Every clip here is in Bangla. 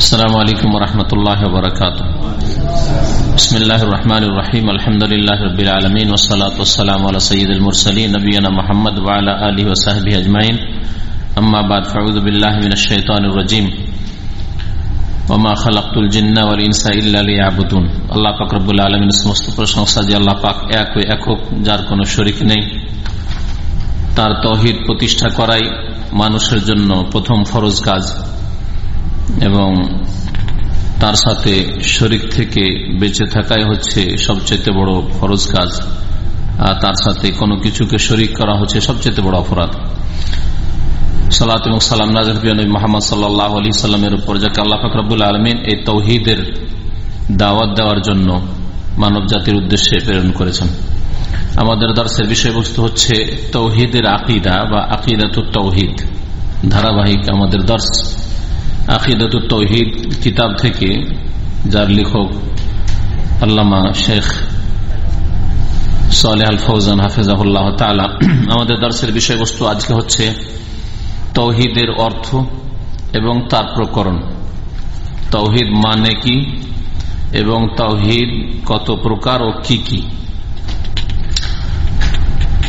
السلام عليكم ورحمة الله وبركاته بسم الله الرحمن الرحيم الحمد لله رب العالمين والصلاة والسلام على سيد المرسلين نبينا محمد وعلى آله وصحبه أجمعين أما بعد فعوذ بالله من الشيطان الرجيم وما خلقت الجن والإنس إلا ليعبدون আল্লাহ পাক রব্বুল আলমিন সমস্ত প্রশংসা যে আল্লাহ পাক এক একক যার কোনো শরিক নেই তার তহিদ প্রতিষ্ঠা করাই মানুষের জন্য প্রথম ফরজ কাজ এবং তার সাথে শরিক থেকে বেঁচে থাকাই হচ্ছে সবচেয়ে বড় ফরজ কাজ। আর তার সাথে কোনো কিছুকে শরিক করা হচ্ছে সবচেয়ে বড় অপরাধ। সালাত এবং সালাম নাজর মোহাম্মদ সাল্লাহ আলি সাল্লামের উপর যাকে আল্লাহ ফকরাবুল আলমিন এই তৌহিদের দাওয়াত দেওয়ার জন্য মানব জাতির উদ্দেশ্যে প্রেরণ করেছেন। আমাদের দর্শের বিষয়বস্তু হচ্ছে তৌহিদের আকিদা বা আকিদাত তৌহিদ। ধারাবাহিক আমাদের দর্শ আকিদাত তৌহিদ কিতাব থেকে, যার লেখক আল্লামা শেখ সালেহ আল ফৌজান হাফিজাহুল্লাহ তালা আমাদের দর্শের বিষয়বস্তু আজকে হচ্ছে তৌহিদের অর্থ এবং তার প্রকরণ। তৌহিদ মানে কি এবং তৌহিদ কত প্রকার ও কি কি?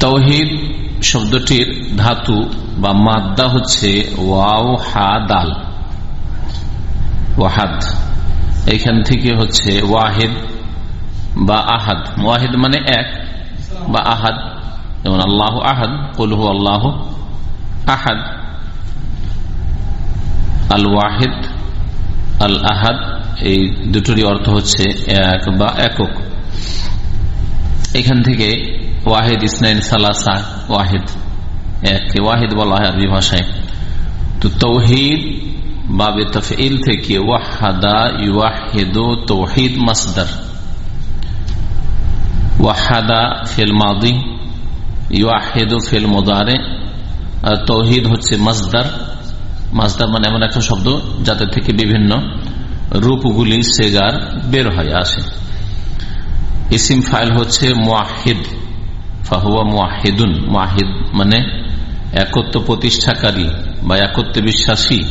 তৌহিদ শব্দটির ধাতু বা মাদ্দা হচ্ছে ওয়াও, হা, দাল। ওয়াহাদ। এখান থেকে হচ্ছে ওয়াহেদ বা আহাদ। ওয়াহেদ মানে এক বা আহাদ। যেমন আল্লাহ আহাদ কলহু আল্লাহ আহাদ। আল ওয়াহেদ আল আহাদ এই দুটোরই অর্থ হচ্ছে এক বা একক। এখান থেকে ওয়াহেদ ইসনাইন সালাসা, ওয়াহেদ। এককে ওয়াহেদ বলা হয় আরবি ভাষায়। তো তৌহিদ বাবে তফিল থেকে ওয়াহাদা তৌহিদ মাসদার। ওয়াহাদা ফিল মাদি ইউহিদ ফিল মোদারে তৌহিদ হচ্ছে মাসদার। মাসদার মানে এমন একটা শব্দ যাতে থেকে বিভিন্ন রূপগুলি সেগার বের হয়ে, আসে। ইসিম ফাইল হচ্ছে মোয়াহিদ, ফাহুয়া মোয়াহিদুন। মোয়াহিদ মানে একত্র প্রতিষ্ঠাকারী বা একত্রে বিশ্বাসী।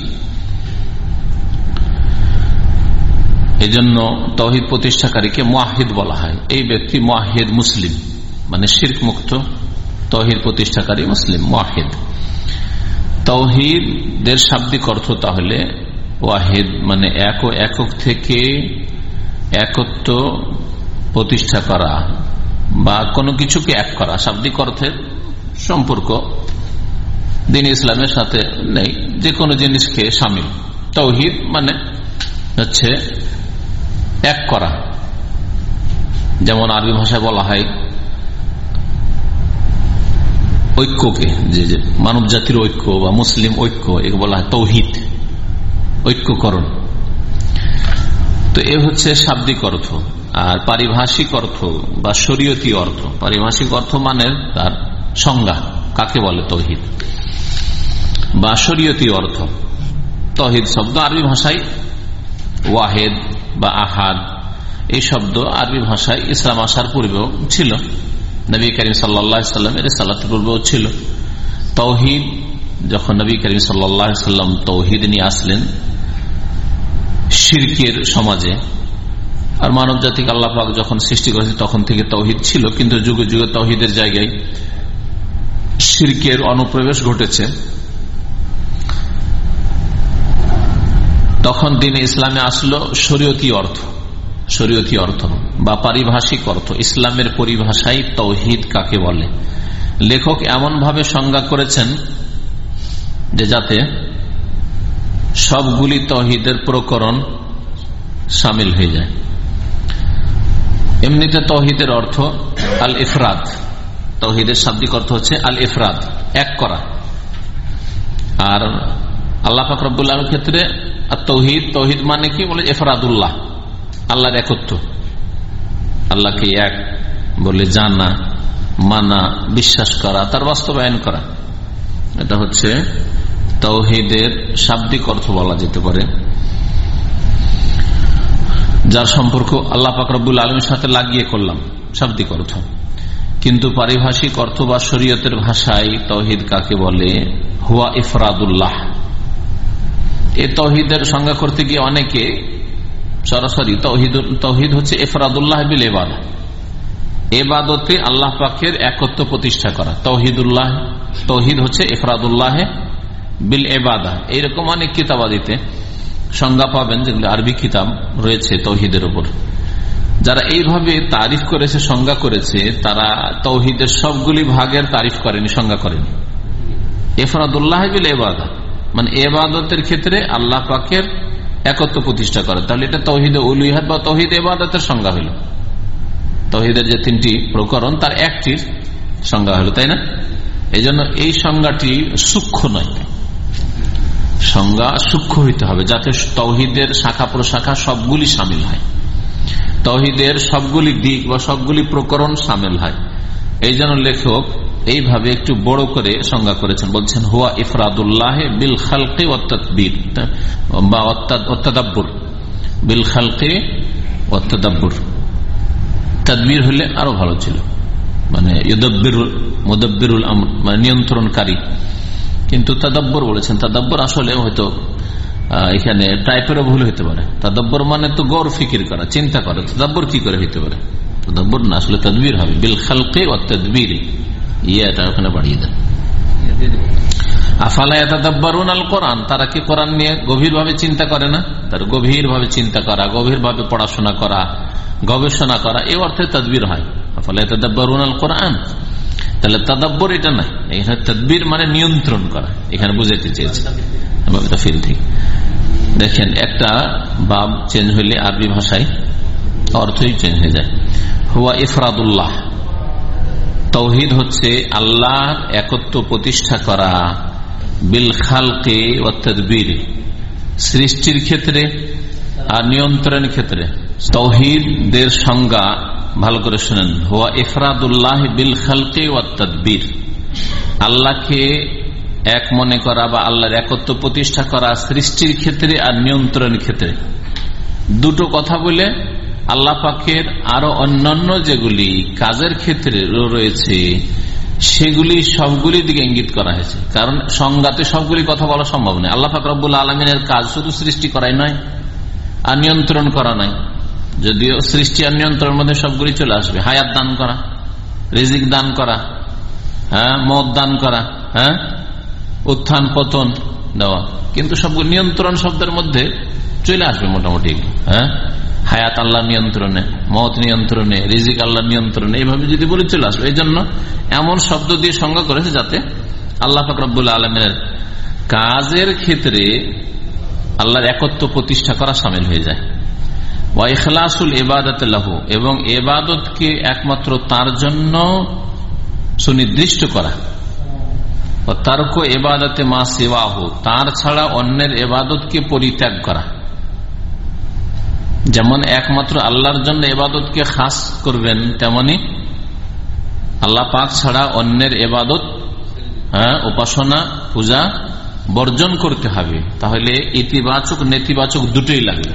এই জন্য তহিদ প্রতিষ্ঠাকারীকে মোয়াহিদ বলা হয়। এই ব্যক্তি মোয়াহিদ মুসলিম মানে শির্ক মুক্ত, তহিদ প্রতিষ্ঠাকারী মুসলিম মোয়াহিদ তৌহিদের শাব্দিক অর্থ তাহলে ওয়াহিদ মানে এক ও একক থেকে একত্র প্রতিষ্ঠা করা বা কোনো কিছুকে এক করা, শাব্দিক অর্থের সম্পর্ক। দিন ইসলামের সাথে নেই, যে কোনো জিনিসকে সামিল। তৌহিদ মানে হচ্ছে এক করা। যেমন আরবি ভাষায় বলা হয়, ঐক্যকে, যে মানব জাতির ঐক্য বা মুসলিম ঐক্য, একে বলা হয় তৌহিদ, ঐক্যকরণ। তো এ হচ্ছে শাব্দিক অর্থ, আর পারিভাষিক অর্থ বা শরীয়তি অর্থ। পারিভাষিক অর্থ মানে তার সংজ্ঞা, কাকে বলে তৌহিদ? বা শরীয়তি অর্থ। তহিদ শব্দ আরবি ভাষায় ওয়াহেদ বা আহাদ, এই শব্দ আরবি ভাষায় ইসলাম আসার পূর্বেও ছিল। নবী করিম সাল্লাম এর সাল্লাত পূর্বেও ছিল। তৌহিদ, যখন নবী করিম সাল্লাম তৌহিদ নিয়ে আসলেন শিরকের সমাজে, আর মানব জাতিকে আল্লাহ পাক যখন সৃষ্টি করেছে তখন থেকে তৌহিদ ছিল, কিন্তু যুগে যুগে তৌহিদের জায়গায় শিরকের অনুপ্রবেশ ঘটেছে। তখন দিন ইসলামে আসলো শরীয়তি অর্থ শরীয়তি অর্থ বা পারিভাষিক অর্থ। ইসলামের পরিভাষাই তৌহিদ কাকে বলে? লেখক এমন ভাবে সংজ্ঞা করেছেন যে যাতে সবগুলি তহিদের প্রকরণ সামিল হয়ে যায়। এমনিতে তহিদের অর্থ আল ইফরাদ তহিদের শাব্দিক অর্থ হচ্ছে আল ইফরাদ এক করা। আর আল্লাহ ফাকরবুল্লাহর ক্ষেত্রে তৌহিদ তৌহিদ মানে কি? বলে এফরাদুল্লাহ। আল্লাহর একত্র আল্লাহকে এক বলে জানা, মানা, বিশ্বাস করা, তার বাস্তবায়ন করা। এটা হচ্ছে তৌহিদের শাব্দিক অর্থ বলা যেতে পারে। যার সম্পর্ক আল্লাহ ফাকরবুল আলমীর সাথে লাগিয়ে করলাম, শাব্দিক অর্থ। কিন্তু পারিভাষিক অর্থ বা শরীয়তের ভাষায় তৌহিদ কাকে বলে? হুয়া ইফরাদুল্লাহ। এই তহিদের সংজ্ঞা করতে গিয়ে অনেকে সরাসরি তহিদ হচ্ছে এফরাদুল্লাহ বিল এবাদা এবাদতে আল্লাহ পাকের একত্র প্রতিষ্ঠা করা। তহিদুল্লাহ, তহিদ হচ্ছে এফরাদুল্লাহ বিল এবাদা এইরকম অনেক কিতাবাদিতে সংজ্ঞা পাবেন যেগুলো আরবি কিতাব রয়েছে তৌহিদের উপর। যারা এইভাবে তারিফ করেছে, সংজ্ঞা করেছে, তারা তৌহিদের সবগুলি ভাগের তারিফ করেনি, সংজ্ঞা করেনি। এফরাদুল্লাহ বিল এবাদা মানে এবাদতের ক্ষেত্রে আল্লাহ পাকের একত্র প্রতিষ্ঠা করে। তাহলে এটা তৌহিদ উলুহাত বা তহিদ এবাদতের সংজ্ঞা হইল। তহিদের যে তিনটি প্রকরণ, তার একটির সংজ্ঞা হলো তাই না? এই এই সংজ্ঞাটি সূক্ষ্ম নয়। সংজ্ঞা সূক্ষ্ম হইতে হবে, যাতে তহিদের শাখা প্রশাখা সবগুলি সামিল হয়। তহিদের সবগুলি দিক বা সবগুলি প্রকরণ সামিল হয়। এই জন্য লেখক এইভাবে একটু বড় করে সংজ্ঞা করেছেন। বলছেন, হুয়া ইফরাদুল্লাহ বিল খালকে অত্যাদবীর বা অত্যাদাব্বুর বিল খালকে অত্যাদাব্বুর তদবির হলে আরও ভালো ছিল। মানে মুদব্বিরুল মানে নিয়ন্ত্রণকারী। কিন্তু তাদাব্বর বলেছেন, তাদাব্বর আসলে হয়তো এখানে টাইপেরও ভুল হইতে পারে। তাদাব্বর মানে তো গৌর ফিকির করা, চিন্তা করা। তাদাব্বর কি করে হইতে পারে? তাদাব্বর না, আসলে তদবির হবে। বিল খালকে ও তদবির। ইয়েটা ওখানে বাড়িয়ে দেন। কোরআন, তারা কি নিয়ে গভীরভাবে চিন্তা করে না? তার গভীরভাবে চিন্তা করা, গভীরভাবে পড়াশোনা করা, গবেষণা করা অর্থে হয়। কোরআন, তাহলে এটা এখানে মানে নিয়ন্ত্রণ করা, এখানে বুঝাইতে চেয়েছে। দেখেন, একটা বাব চেঞ্জ হইলে আরবি ভাষায় অর্থই চেঞ্জ হয়ে যায়। হুয়া ইফরাদুল্লাহ তৌহিদ হচ্ছে আল্লাহর একত্র প্রতিষ্ঠা করা, বিল খালকে অত্যাদবীর সৃষ্টির ক্ষেত্রে আর নিয়ন্ত্রণের ক্ষেত্রে। তৌহিদের সংজ্ঞা ভালো করে শুনেন। হুয়া ইফরাদুল্লাহ বিল খালকে ওয়াত্তাদবীর আল্লাহকে এক মনে করা বা আল্লাহর একত্র প্রতিষ্ঠা করা সৃষ্টির ক্ষেত্রে আর নিয়ন্ত্রণের ক্ষেত্রে। দুটো কথা বলে আল্লাহ পাকের আরও অন্যান্য যেগুলি কাজের ক্ষেত্রে রয়েছে, সেগুলি সবগুলি দিকে ইঙ্গিত করা হয়েছে। কারণ সংজ্ঞাতে সবগুলি কথা বলা সম্ভব নয়। আল্লাহ পাক রব্বুল আলমিনের কাজ শুধু সৃষ্টি করাই নয়, আর নিয়ন্ত্রণ করা নয়। যদিও সৃষ্টি আর নিয়ন্ত্রণের মধ্যে সবগুলি চলে আসবে। হায়াত দান করা, রিজিক দান করা হ্যাঁ মদ দান করা হ্যাঁ উত্থান পতন দেওয়া। কিন্তু সবগুলো নিয়ন্ত্রণ শব্দের মধ্যে চলে আসবে মোটামুটি। হ্যাঁ হায়াত আল্লাহ নিয়ন্ত্রণে, মত নিয়ন্ত্রণে, রিজিক আল্লাহ নিয়ন্ত্রণে এইভাবে যদি বলে চলে আসবে এই জন্য এমন শব্দ দিয়ে সংজ্ঞা করেছে যাতে আল্লাহ ফকরাবুল আলমের কাজের ক্ষেত্রে আল্লাহর একত্র প্রতিষ্ঠা করা সামিল হয়ে যায়। ওয়াইখলাসুল এবাদত লাহু, এবং এবাদতকে একমাত্র তার জন্য সুনির্দিষ্ট করা। তার্ক এবাদতে মা সেবাহ তার ছাড়া অন্যের এবাদতকে পরিত্যাগ করা। যেমন একমাত্র আল্লাহর জন্য এবাদতকে খাস করবেন, তেমনি আল্লাহ পাক ছাড়া অন্যের এবাদত হ্যাঁ উপাসনা, পূজা বর্জন করতে হবে। তাহলে ইতিবাচক, নেতিবাচক দুটোই লাগবে।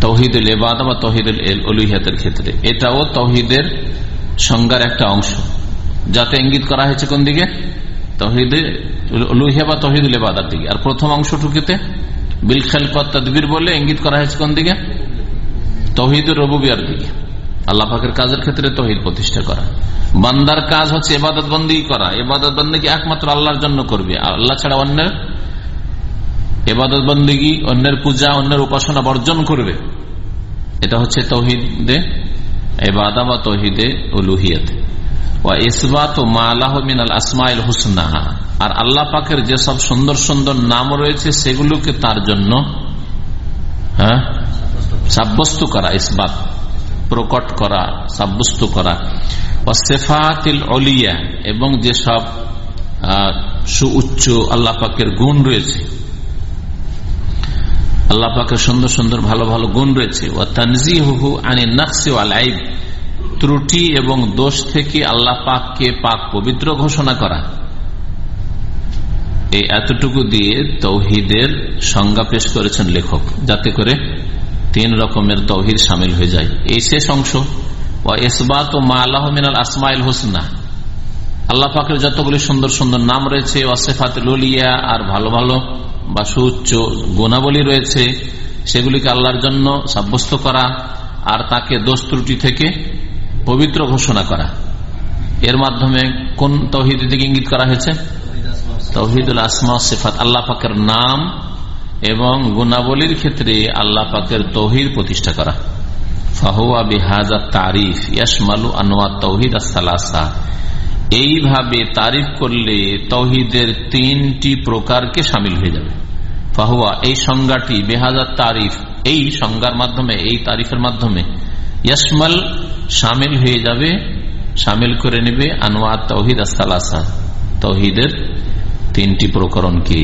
তহিদুল এবাদ বা তহিদুল অলুহিয়াতের ক্ষেত্রে। এটাও তহিদের সংজ্ঞার একটা অংশ। যাতে ইঙ্গিত করা হয়েছে কোন দিকে? তহিদে লুহিয়া বা তহিদুল এবাদার দিকে। আর প্রথম অংশটুকুতে বিল খেল তদবির বলে ইঙ্গিত করা হয়েছে কোন দিকে? তহিদুর রবুবিয়ার দিকে। আল্লাহ কাজের ক্ষেত্রে তহিদ প্রতিষ্ঠা করা। বান্দার কাজ হচ্ছে এবাদত বন্দি করা। এবাদত বন্দী একমাত্র আল্লাহর জন্য করবে? আল্লাহ ছাড়া অন্যের এবাদত বন্দী অন্যের পূজা, অন্যের উপাসনা বর্জন করবে? এটা হচ্ছে তহিদে এবাদা বা তহিদে উলুহিয়াতে। আর আল্লাহ পাকের যেসব সুন্দর সুন্দর নাম রয়েছে, সেগুলোকে তার জন্য হ্যাঁ সাব্যস্ত করা, ইসবাত, প্রকট করা, সাব্যস্ত করা। সেফাতিল অলিয়া এবং যেসব সুউচ্চ আল্লাহ পাকের গুণ রয়েছে। আল্লাহ পাকের সুন্দর সুন্দর ভালো ভালো গুণ রয়েছে। ও তানজি হুহু আনি আলাইব ত্রুটি এবং দোষ থেকে আল্লাহ পাককে পাক পবিত্র ঘোষণা করা। এই এতটুকু দিয়ে তৌহিদের সংজ্ঞা পেশ করেছেন লেখক, যাতে করে তিন রকমের তৌহিদ সামিল হয়ে যায়। এই শেষ অংশ এসবাত ও মা আল্লাহ মিনাল আসমাইল হোসনা। আল্লাহ পাকের যতগুলি সুন্দর সুন্দর নাম রয়েছে ওয়াসেফাত ললিয়া আর ভালো ভালো বা সুউচ্চ গুণাবলী রয়েছে, সেগুলিকে আল্লাহর জন্য সাব্যস্ত করা, আর তাকে দোষ ত্রুটি থেকে পবিত্র ঘোষণা করা। এর মাধ্যমে কোন তহিদ দিকে ইঙ্গিত করা হয়েছে? তহিদুল আসমা, সেফাত আল্লাহ পাকের নাম এবং গুণাবলীর ক্ষেত্রে আল্লাহ পাকের তহিদ প্রতিষ্ঠা করা। ফাহুয়া বিহাজা তারিফ ইয়াসমালু আনোয়া তৌহিদ আসালাসা এইভাবে তারিফ করলে তৌহিদের তিনটি প্রকারকে সামিল হয়ে যাবে। ফাহুয়া, এই সংজ্ঞাটি বেহাজার তারিফ, এই সংজ্ঞার মাধ্যমে, এই তারিফের মাধ্যমে ইয়াসমাল সামিল হয়ে যাবে, সামিল করে নেবে আনোয়া তৌহিদ আসালাসা তৌহিদের তিনটি প্রকরণকে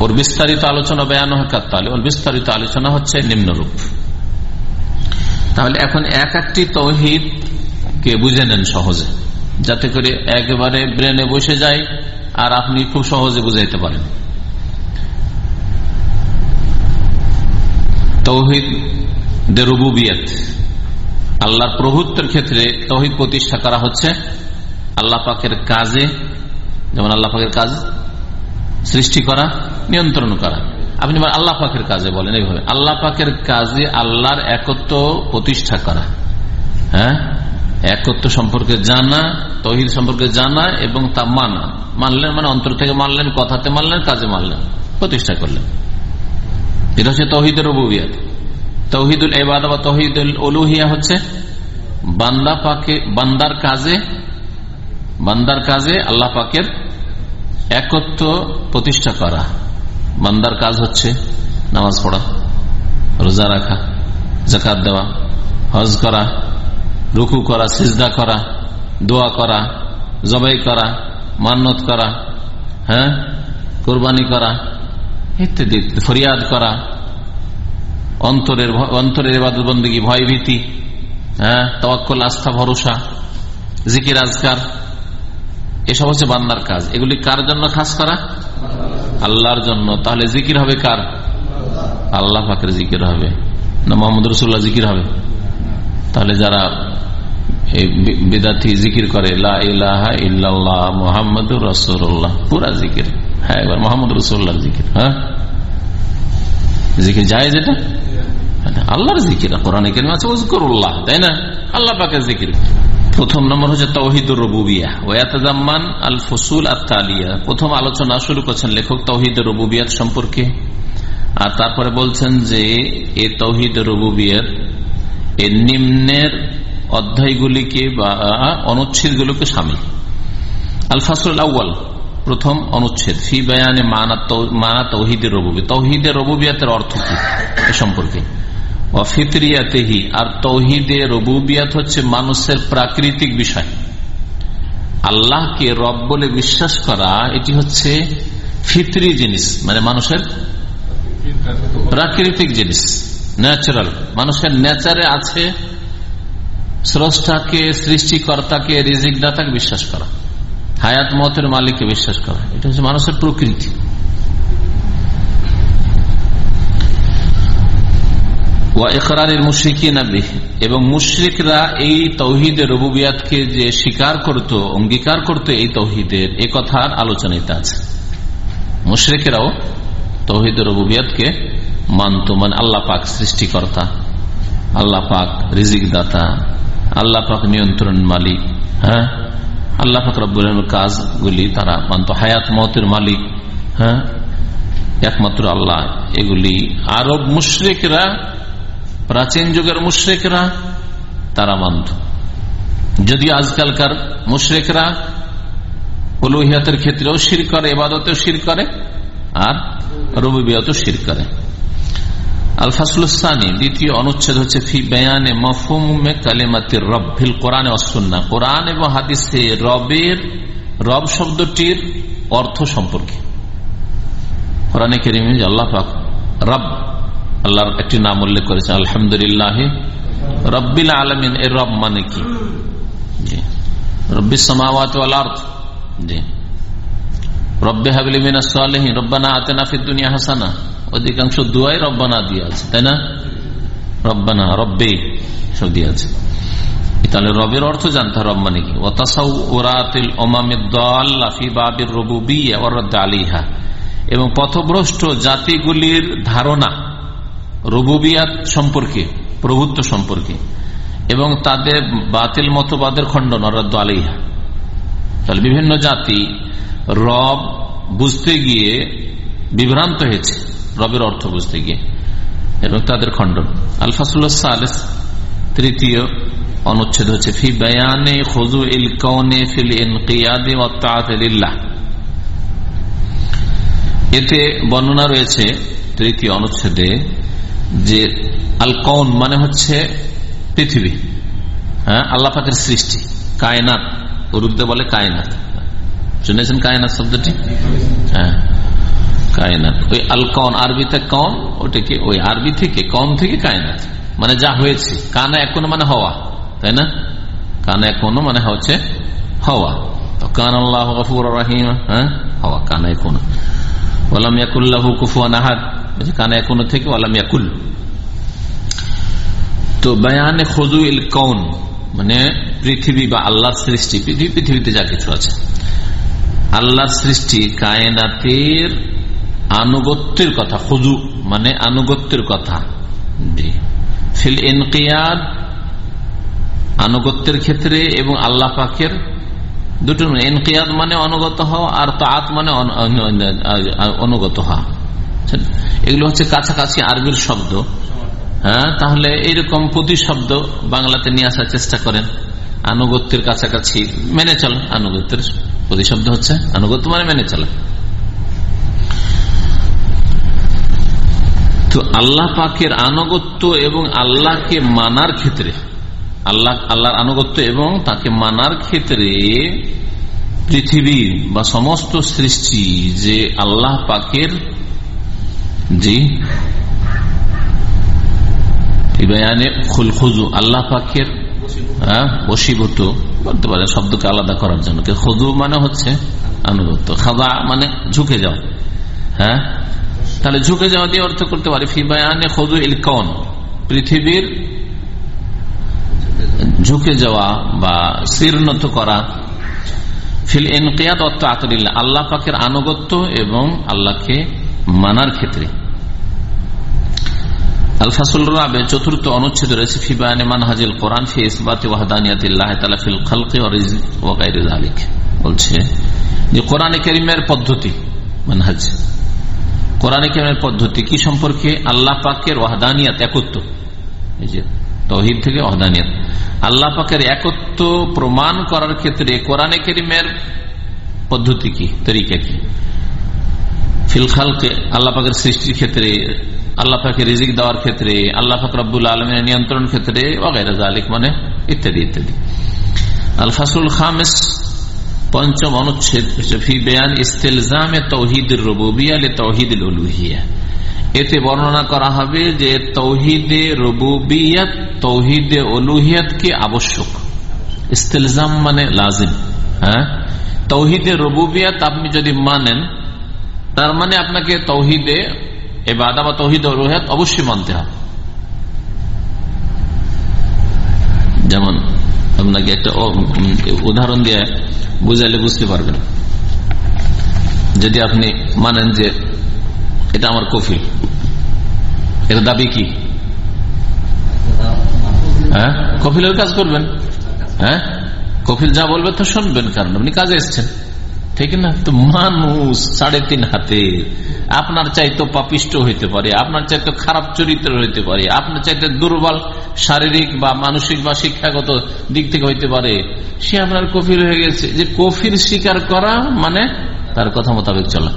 ওর বিস্তারিত আলোচনা বেয়ান হকাত ওর বিস্তারিত আলোচনা হচ্ছে নিম্নরূপ। তাহলে এখন এক একটি তৌহিদ কে বুঝে নেন সহজে, যাতে করে একেবারে ব্রেনে বসে যায় আর আপনি খুব সহজে বুঝাইতে পারেন। তৌহিদ আল্লাহর প্রভুত্বের ক্ষেত্রে তৌহিদ প্রতিষ্ঠা করা হচ্ছে আল্লাহ পাকের কাজে যেমন আল্লাহ পাকের কাজ সৃষ্টি করা, নিয়ন্ত্রণ করা। আপনি আল্লাহ পাকের কাজে বলেন এইভাবে আল্লাহ পাকের কাজে আল্লাহর একত্র প্রতিষ্ঠা করা। হ্যাঁ? একত্র সম্পর্কে জানা, তহিদ সম্পর্কে জানা এবং তা মানা। মানলেন মানে অন্তর থেকে মানলেন, কথাতে মানলেন, কাজে মানলেন, প্রতিষ্ঠা করলেন। এটা হচ্ছে তহিদের রবুবিয়াত। তহিদুল এবাদ বা তহিদুল অলুহিয়া হচ্ছে বান্দা পাকে, বান্দার কাজে বান্দার কাজে আল্লাহ পাকের একত্র প্রতিষ্ঠা করা। বান্দার কাজ হচ্ছে নামাজ পড়া, রোজা রাখা জাকাত দেওয়া, হজ করা, রুকু করা, সিজদা করা, দোয়া করা, জবাই করা, মান্নত করা হ্যাঁ কোরবানি করা, ইত্যাদি ফরিয়াদ করা, অন্তরের অন্তরের এবাদত বন্দী ভয় ভীতি হ্যাঁ তওয়াক্কল, আস্থা, ভরসা, জিকির, আজকার এসব হচ্ছে বান্দার কাজ। এগুলি কার জন্য খাস করা? আল্লাহর জন্য। তাহলে জিকির হবে কার? আল্লাহ পাকের জিকির হবে। না, মোহাম্মদ রসুল্লাহ জিকির হবে? তাহলে যারা বেদাতি জিকির করে মোহাম্মদ রসুল্লাহ পুরা জিকির। হ্যাঁ এবার মোহাম্মদ রসুল্লাহ জিকির হ্যাঁ? জিকির যায় যেটা আল্লাহর জিকির, কোরআন আছে তাই না? আল্লাহ পাকের জিকির। প্রথম নম্বর হচ্ছে তৌহিদুর রবুবিয়া। ওয়াতাজাম্মান আল ফসুল আত্মালিয়া প্রথম আলোচনা শুরু করছেন লেখক তৌহিদুর রবুবিয়াত সম্পর্কে। আর তারপরে বলছেন যে, এ তৌহিদ রবুবিয়াত এর নিম্নের অধ্যায়গুলিকে বা অনুচ্ছেদগুলোকে সামিল। আল ফাসুল প্রথম অনুচ্ছেদ। ফি বয়ানে মানা তৌহিদের রবুবি তৌহিদের রবুবিয়াতের অর্থ কি এ সম্পর্কে? অফিতরিয়াতেহি আর তৌহিদে রবুবিয়াত হচ্ছে মানুষের প্রাকৃতিক বিষয়। আল্লাহকে রব বলে বিশ্বাস করা, এটি হচ্ছে ফিতরি জিনিস মানে মানুষের প্রাকৃতিক জিনিস ন্যাচারাল মানুষের নেচারে আছে স্রষ্টাকে, সৃষ্টিকর্তাকে, রিজিকদাতাকে বিশ্বাস করা। হায়াত মতের মালিককে বিশ্বাস করা। এটা হচ্ছে মানুষের প্রকৃতি। এবং মুশ্রিকরা এই তৌহিদের রবুবিয়াতকে যে স্বীকার করত, অঙ্গীকার করত, এই তৌহিদের, এ কথার আলোচনাতে আছে মুশ্রিকেরাও তৌহিদের রবুবিয়াতকে মানত মানে আল্লাহ পাক সৃষ্টিকর্তা, আল্লাহ পাক রিজিক দাতা আল্লাহ পাক নিয়ন্ত্রণ মালিক হ্যাঁ? আল্লাহ পাক রব্বুল কাজগুলি তারা মানত, হায়াত মতের মালিক হ্যাঁ? একমাত্র আল্লাহ, এগুলি আরব মুশ্রিকরা প্রাচীন যুগের মুশ্রেকরা, তারা মানত। যদি আজকালকার মুশ্রেকরা উলুহিয়াতের ক্ষেত্রেও শির করে এবাদতেও শির করে, আর রবিবিয়াতেও শির করে। আল দ্বিতীয় অনুচ্ছেদ হচ্ছে, ফি বেয়ানে কোরআনে কোরআন এবং রবের, রব শব্দটির অর্থ সম্পর্কে। কোরআনে আল্লাহ রব আল্লাহর একটি নাম উল্লেখ করেছেন, আলহামদুলিল্লাহ রব্বিল আলমিন। এর রব মানে কি? রব্বি সামাওয়াত জি। রব্বানা দুনিয়া হাসানা। অধিকাংশ রব্বানা আছে, তাই না? রব্বানা রব্বে আছে। তাহলে রবের অর্থ মানে এবং পথভ্রষ্ট জাতিগুলির ধারণা রবুবিয়াত সম্পর্কে, প্রভুত্ব সম্পর্কে, এবং তাদের বাতিল মতবাদের খণ্ডন অরাদ্দ আলিহা তাহলে বিভিন্ন জাতি রব বুঝতে গিয়ে বিভ্রান্ত হয়েছে, রবের অর্থ বুঝতে গিয়ে, এবং তাদের খণ্ডন। আলফাসুল্লাহ সালেস, তৃতীয় অনুচ্ছেদ হচ্ছে, ফি বয়ানে খজু ইল কৌনে ফিল ইনকিয়াদে এতে বর্ণনা রয়েছে, তৃতীয় অনুচ্ছেদে যে আল কৌন মানে হচ্ছে পৃথিবী হ্যাঁ? আল্লাহ পাকের সৃষ্টি, কায়নাত। উরুদ্দে বলে কায়নাত। শুনেছেন কায়নাত শব্দটি? হ্যাঁ। কায়নাত। ওই আল কন আরবিতে কন ওটাকে ওই আরবি থেকে কন থেকে কায়নাত। মানে যা হয়েছে। কানা এখনও মানে হওয়া, তাই না? কানা এখনও মানে হচ্ছে হওয়া। কান আল্লাহ রাহিম হ্যাঁ? হওয়া, কানা এখনও। ওলাম ইয়াকুল্লাহ কুফুয়ান আহাদ। থেকে তো ইল কৌন মানে পৃথিবী বা সৃষ্টি পৃথিবী পৃথিবীতে যা কিছু আছে সৃষ্টি কায়নাতের আনুগত্যের কথা খুজু মানে আনুগত্যের কথা ফিল আনুগত্যের ক্ষেত্রে এবং আল্লাহ পাকের দুটো এনকিয়াদ মানে অনুগত হওয়া আর তাঁত মানে অনুগত হওয়া এগুলো হচ্ছে কাছাকাছি আরবির শব্দ। হ্যাঁ তাহলে এইরকম প্রতি শব্দ বাংলাতে নিয়ে আসার চেষ্টা করেন। আনুগত্যের কাছাকাছি মেনে চল আনুগত্যের প্রতি শব্দ হচ্ছে আনুগত্য মানে মেনে চলা। তো আল্লাহ পাকের আনুগত্য এবং আল্লাহকে মানার ক্ষেত্রে, আল্লাহ, আল্লাহর আনুগত্য এবং তাকে মানার ক্ষেত্রে পৃথিবী বা সমস্ত সৃষ্টি যে আল্লাহ পাকের জি। আল্লাহ হ্যাঁ, বসীভূত বলতে পারে শব্দকে আলাদা করার জন্য। খুজু মানে হচ্ছে আনুগত্য খাদা মানে ঝুঁকে যাওয়া। হ্যাঁ? তাহলে ঝুঁকে যাওয়া দিয়ে অর্থ করতে পারে ফিবায়ানে খজু ইলকন পৃথিবীর ঝুঁকে যাওয়া বা শীর্ণত করা। ফিল এনকিয়াত অর্থ আতরিল্লা আল্লাহ পাকের আনুগত্য এবং আল্লাহকে মানার ক্ষেত্রে। আল ফাসুল রাবে চতুর্থ অনুচ্ছেদ রয়েছে ফিবায়ানে মানহাজিল কোরআন ফি ইসবাত ওয়াহদানিয়াতিল্লাহ তাআলা ফিল খালকি ওয়া রিজক ওয়া গায়রি যালিক। বলছে যে কোরআনে কারীমের পদ্ধতি, মানহাজ। কোরআনে কারীমের পদ্ধতি কি সম্পর্কে আল্লাহ পাকের ওয়াহদানিয়াত একত্ব? এই যে তৌহিদ থেকে ওয়াহদানিয়াত। আল্লাহ পাকের একত্ব প্রমাণ করার ক্ষেত্রে কোরআনে কারীমের পদ্ধতি কি, তরিকা কি? ফিল খালকে, আল্লাহ পাকের সৃষ্টির ক্ষেত্রে আল্লাহ পাকে রিজিক দেওয়ার ক্ষেত্রে, আল্লাহ পাক রব্বুল আলমের নিয়ন্ত্রণ ক্ষেত্রে ওগাইরা জালিক মানে ইত্যাদি ইত্যাদি। আল ফাসুল খামেস, পঞ্চম অনুচ্ছেদ এতে বর্ণনা করা হবে যে তৌহিদে রবুবিয়াত, তৌহিদে অলুহিয়াত কি আবশ্যক। ইস্তেলজাম মানে লাজিম হ্যাঁ? তৌহিদে রবুবিয়াত আপনি যদি মানেন, তার মানে আপনাকে তৌহিদে এবাদা বা তৌহিদ রোহাত অবশ্যই মানতে হবে। যেমন আপনাকে একটা উদাহরণ দিয়ে বুঝাইলে বুঝতে পারবেন। যদি আপনি মানেন যে এটা আমার কফিল এটা দাবি কি? হ্যাঁ? কফিলের কাজ করবেন। হ্যাঁ? কফিল যা বলবে তো শুনবেন কারণ আপনি কাজে এসছেন। ঠিক না? তো মানুষ সাড়ে তিন হাতে আপনার চাইতো পাপিষ্ট হইতে পারে, আপনার চাইতো খারাপ চরিত্র হইতে পারে, আপনার চাইতে দুর্বল শারীরিক বা মানসিক বা শিক্ষাগত দিক থেকে হইতে পারে, সে আপনার কফির হয়ে গেছে। যে কফির স্বীকার করা মানে তার কথা মোতাবেক চলা।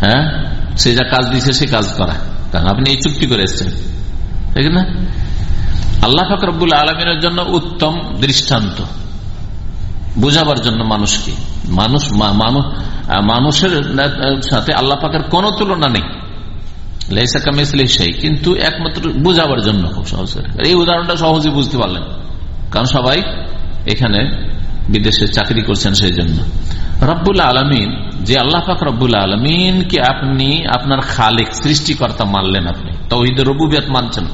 হ্যাঁ? সে যা কাজ দিছে, সে কাজ করা। কারণ আপনি এই চুক্তি করে এসছেন। তাই না? আল্লাহ ফাকরবুল আলমিনের জন্য উত্তম দৃষ্টান্ত। বোঝাবার জন্য মানুষকে। মানুষ মানুষ মানুষের সাথে আল্লাহ পাকের কোন তুলনা নেই। সেই, কিন্তু একমাত্র বুঝাবার জন্য খুব সহজ এই উদাহরণটা সহজে বুঝতে পারলেন। কারণ সবাই এখানে বিদেশে চাকরি করছেন সেই জন্য। রব্বুল আলমিন, যে আল্লাহ পাক রব্বুল আলমিনকে আপনি, আপনার খালেক, সৃষ্টিকর্তা মানলেন আপনি। তহিদের রবুবিয়াত মানছেন।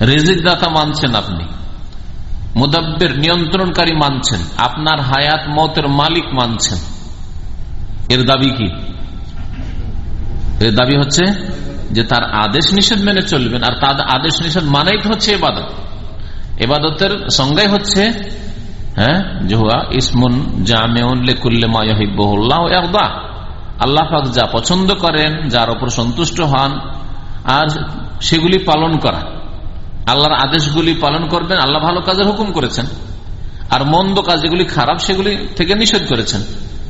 রেজিক দাতা মানছেন আপনি। মুদাব্বের নিয়ন্ত্রণকারী মানছেন। আপনার হায়াত, মতের মালিক মানছেন। এর দাবি কি? এর দাবি হচ্ছে যে তার আদেশ নিষেধ মেনে চলবেন, আর তার আদেশ নিষেধ মানেই তো হচ্ছে এবাদত। এবাদতের সংজ্ঞাই হচ্ছে হ্যাঁ জহুয়া ইসমুন মাহিবুল্লাহ আল্লাহ যা পছন্দ করেন, যার ওপর সন্তুষ্ট হন, আর সেগুলি পালন করা আল্লাহর আদেশগুলি পালন করবেন, আল্লাহ ভালো কাজের হুকুম করেছেন। আর মন্দ কাজ যেগুলি খারাপ, সেগুলি থেকে নিষেধ করেছেন।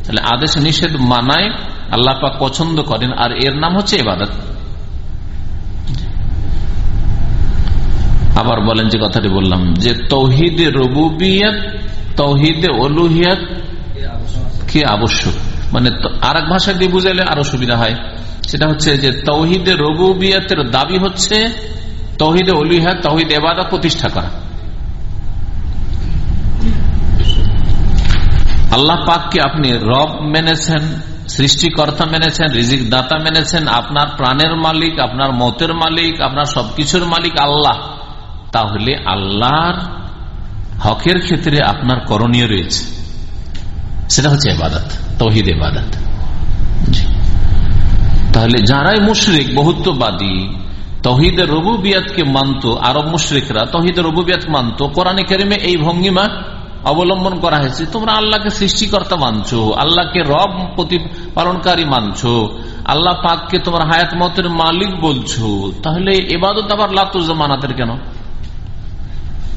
তাহলে আদেশ নিষেধ মানায় আল্লাহ পাক পছন্দ করেন, আর এর নাম হচ্ছে এবাদত আবার বলেন যে কথাটি বললাম, যে তৌহিদে রবুবিয়ত, তৌহিদে অলুহিয়াত কি আবশ্যক? মানে আর এক ভাষা দিয়ে বুঝাইলে আরও সুবিধা হয়। সেটা হচ্ছে যে তৌহিদে রবুবিয়তের দাবি হচ্ছে তৌহিদে অলুহিয়াত তৌহিদ এবাদা প্রতিষ্ঠা করা। আল্লাহ পাককে আপনি রব মেনেছেন, সৃষ্টিকর্তা মেনেছেন রিজিক দাতা মেনেছেন, আপনার প্রাণের মালিক, আপনার মতের মালিক, আপনার সবকিছুর মালিক আল্লাহ। তাহলে আল্লাহর হকের ক্ষেত্রে আপনার করণীয় রয়েছে। সেটা হচ্ছে এবাদত তহিদ এবাদত তাহলে যারাই মুশরিক, বহুত্ববাদী, তহিদের রবুবিয়াতকে মানত, আরব মুশরিকরা তহিদের রবুবিয়াত মানত, কোরআনে কেরিমে এই ভঙ্গিমা অবলম্বন করা হয়েছে। তোমরা আল্লাহকে সৃষ্টিকর্তা মানছো, আল্লাহকে রব প্রতিপালনকারী মানছো, আল্লাহ পাককে তোমার হায়াত মতের মালিক বলছো। তাহলে এবাদত আবার লাতুজামানাতের কেন?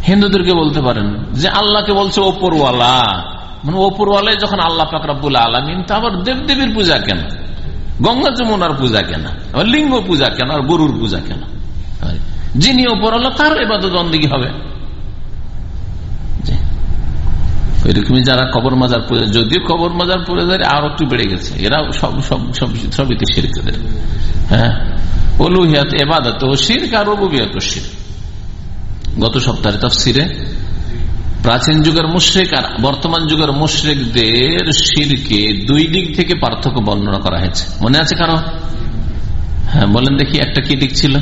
হিন্দুদেরকে বলতে পারেন যে আল্লাহকে বলছে ওপরওয়ালা। মানে ওপরওয়ালায় যখন আল্লাহ পাক রাবুল আলমিন, তা আবার দেবদেবীর পূজা কেন? গঙ্গা যমুনার পূজা কেন? লিঙ্গ পূজা কেন? আর গরুর পূজা কেন? যিনি ওপরওয়ালা, তার এবাদত বন্দী হবে। এরকমই যারা কবর মাজার যদিও কবর মাজার পূজাদারি আরও একটু বেড়ে গেছে, এরা সব সব সব, সবই তো শিরকেদের। হ্যাঁ? অলুহিয়াত এবাদত শির্ক আর রবুবিয়াত শির গত সপ্তাহে তফসিরে প্রাচীন যুগের মুশ্রিক আর বর্তমান যুগের মুশ্রিকদের শিরকে দুই দিক থেকে পার্থক্য বর্ণনা করা হয়েছে। মনে আছে কারও? হ্যাঁ বলেন দেখি একটা কি দিক ছিল।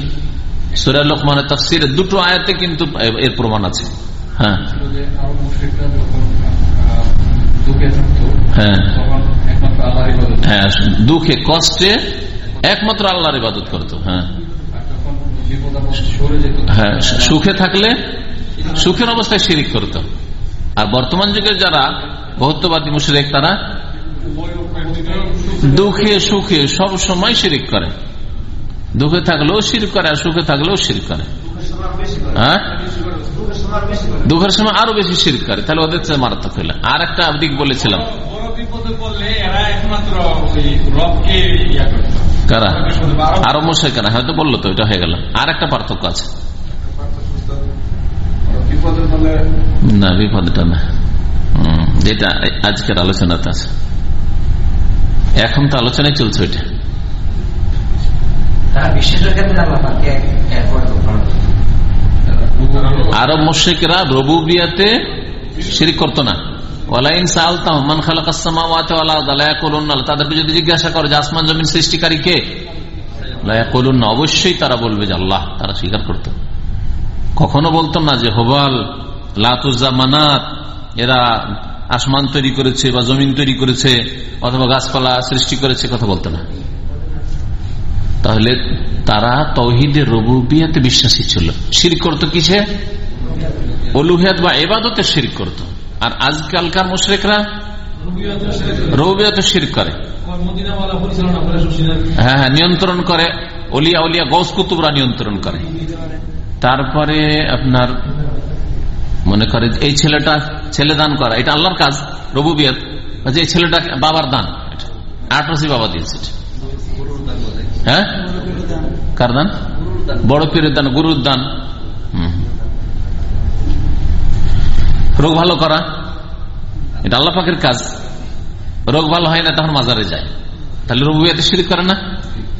সুরা লোকমানের তফসিরে দুটো আয়াতে কিন্তু এর প্রমাণ আছে। হ্যাঁ। হ্যাঁ। হ্যাঁ দুঃখে কষ্টে একমাত্র আল্লাহর ইবাদত করতো হ্যাঁ। হ্যাঁ সুখে থাকলে সুখের অবস্থায় শিরিক করত। আর বর্তমান যুগের যারা বহুত্ববাদী মুশরেক তারা দুঃখে সুখে সব সময় শিরিক করে। দুঃখে থাকলেও শির করে আর সুখে থাকলেও শির করে। হ্যাঁ? দুঃখের সময় আরও বেশি শির করে। তাহলে ওদের চেয়ে মারাত্মক হইল। আর একটা দিক বলেছিলাম। কারা। আরও মশাই কেনা হয়তো বলল তো এটা হয়ে গেল। আর একটা পার্থক্য আছে। না বিপদটা না। যেটা আজকের আলোচনাতে আছে। এখন তো আলোচনায় চলছে ওইটা। আরব মুশ্রিকরা রবু বিয়াতে শিরিক করতো না। যদি জিজ্ঞাসা যে জমিন সৃষ্টিকারী কে? না। অবশ্যই তারা বলবে যে আল্লাহ, তারা স্বীকার করত। কখনো বলতো না যে, হোবাল লাতুজামানাত এরা আসমান তৈরি করেছে বা জমিন তৈরি করেছে, অথবা গাছপালা সৃষ্টি করেছে, কথা বলতো না। তাহলে তারা তৌহিদের রবুবিয়াতে বিশ্বাসী ছিল। শির করতো কিসে? অলুহিয়াত বা এবাদতে শির করত। আর আজকালকার মুশ্রেকরা? রবিয়াতে শির করে। হ্যাঁ হ্যাঁ নিয়ন্ত্রণ করে। অলিয়া অলিয়া গৌস কুতুবরা নিয়ন্ত্রণ করে। তারপরে আপনার মনে করে এই ছেলেটা ছেলে দান করা, এটা আল্লাহর কাজ, রবুবিয়াত। যে ছেলেটা বাবার দান আঠারোশি বাবা দিয়েছে হ্যাঁ? কার দান? বড় পীরের দান গুরুর দান। রোগ ভালো করা এটা আল্লাহ পাকের কাজ। রোগ ভালো হয় না তখন মাজারে যায়। তাহলে রবুবিয়াতে শিরিক করে না?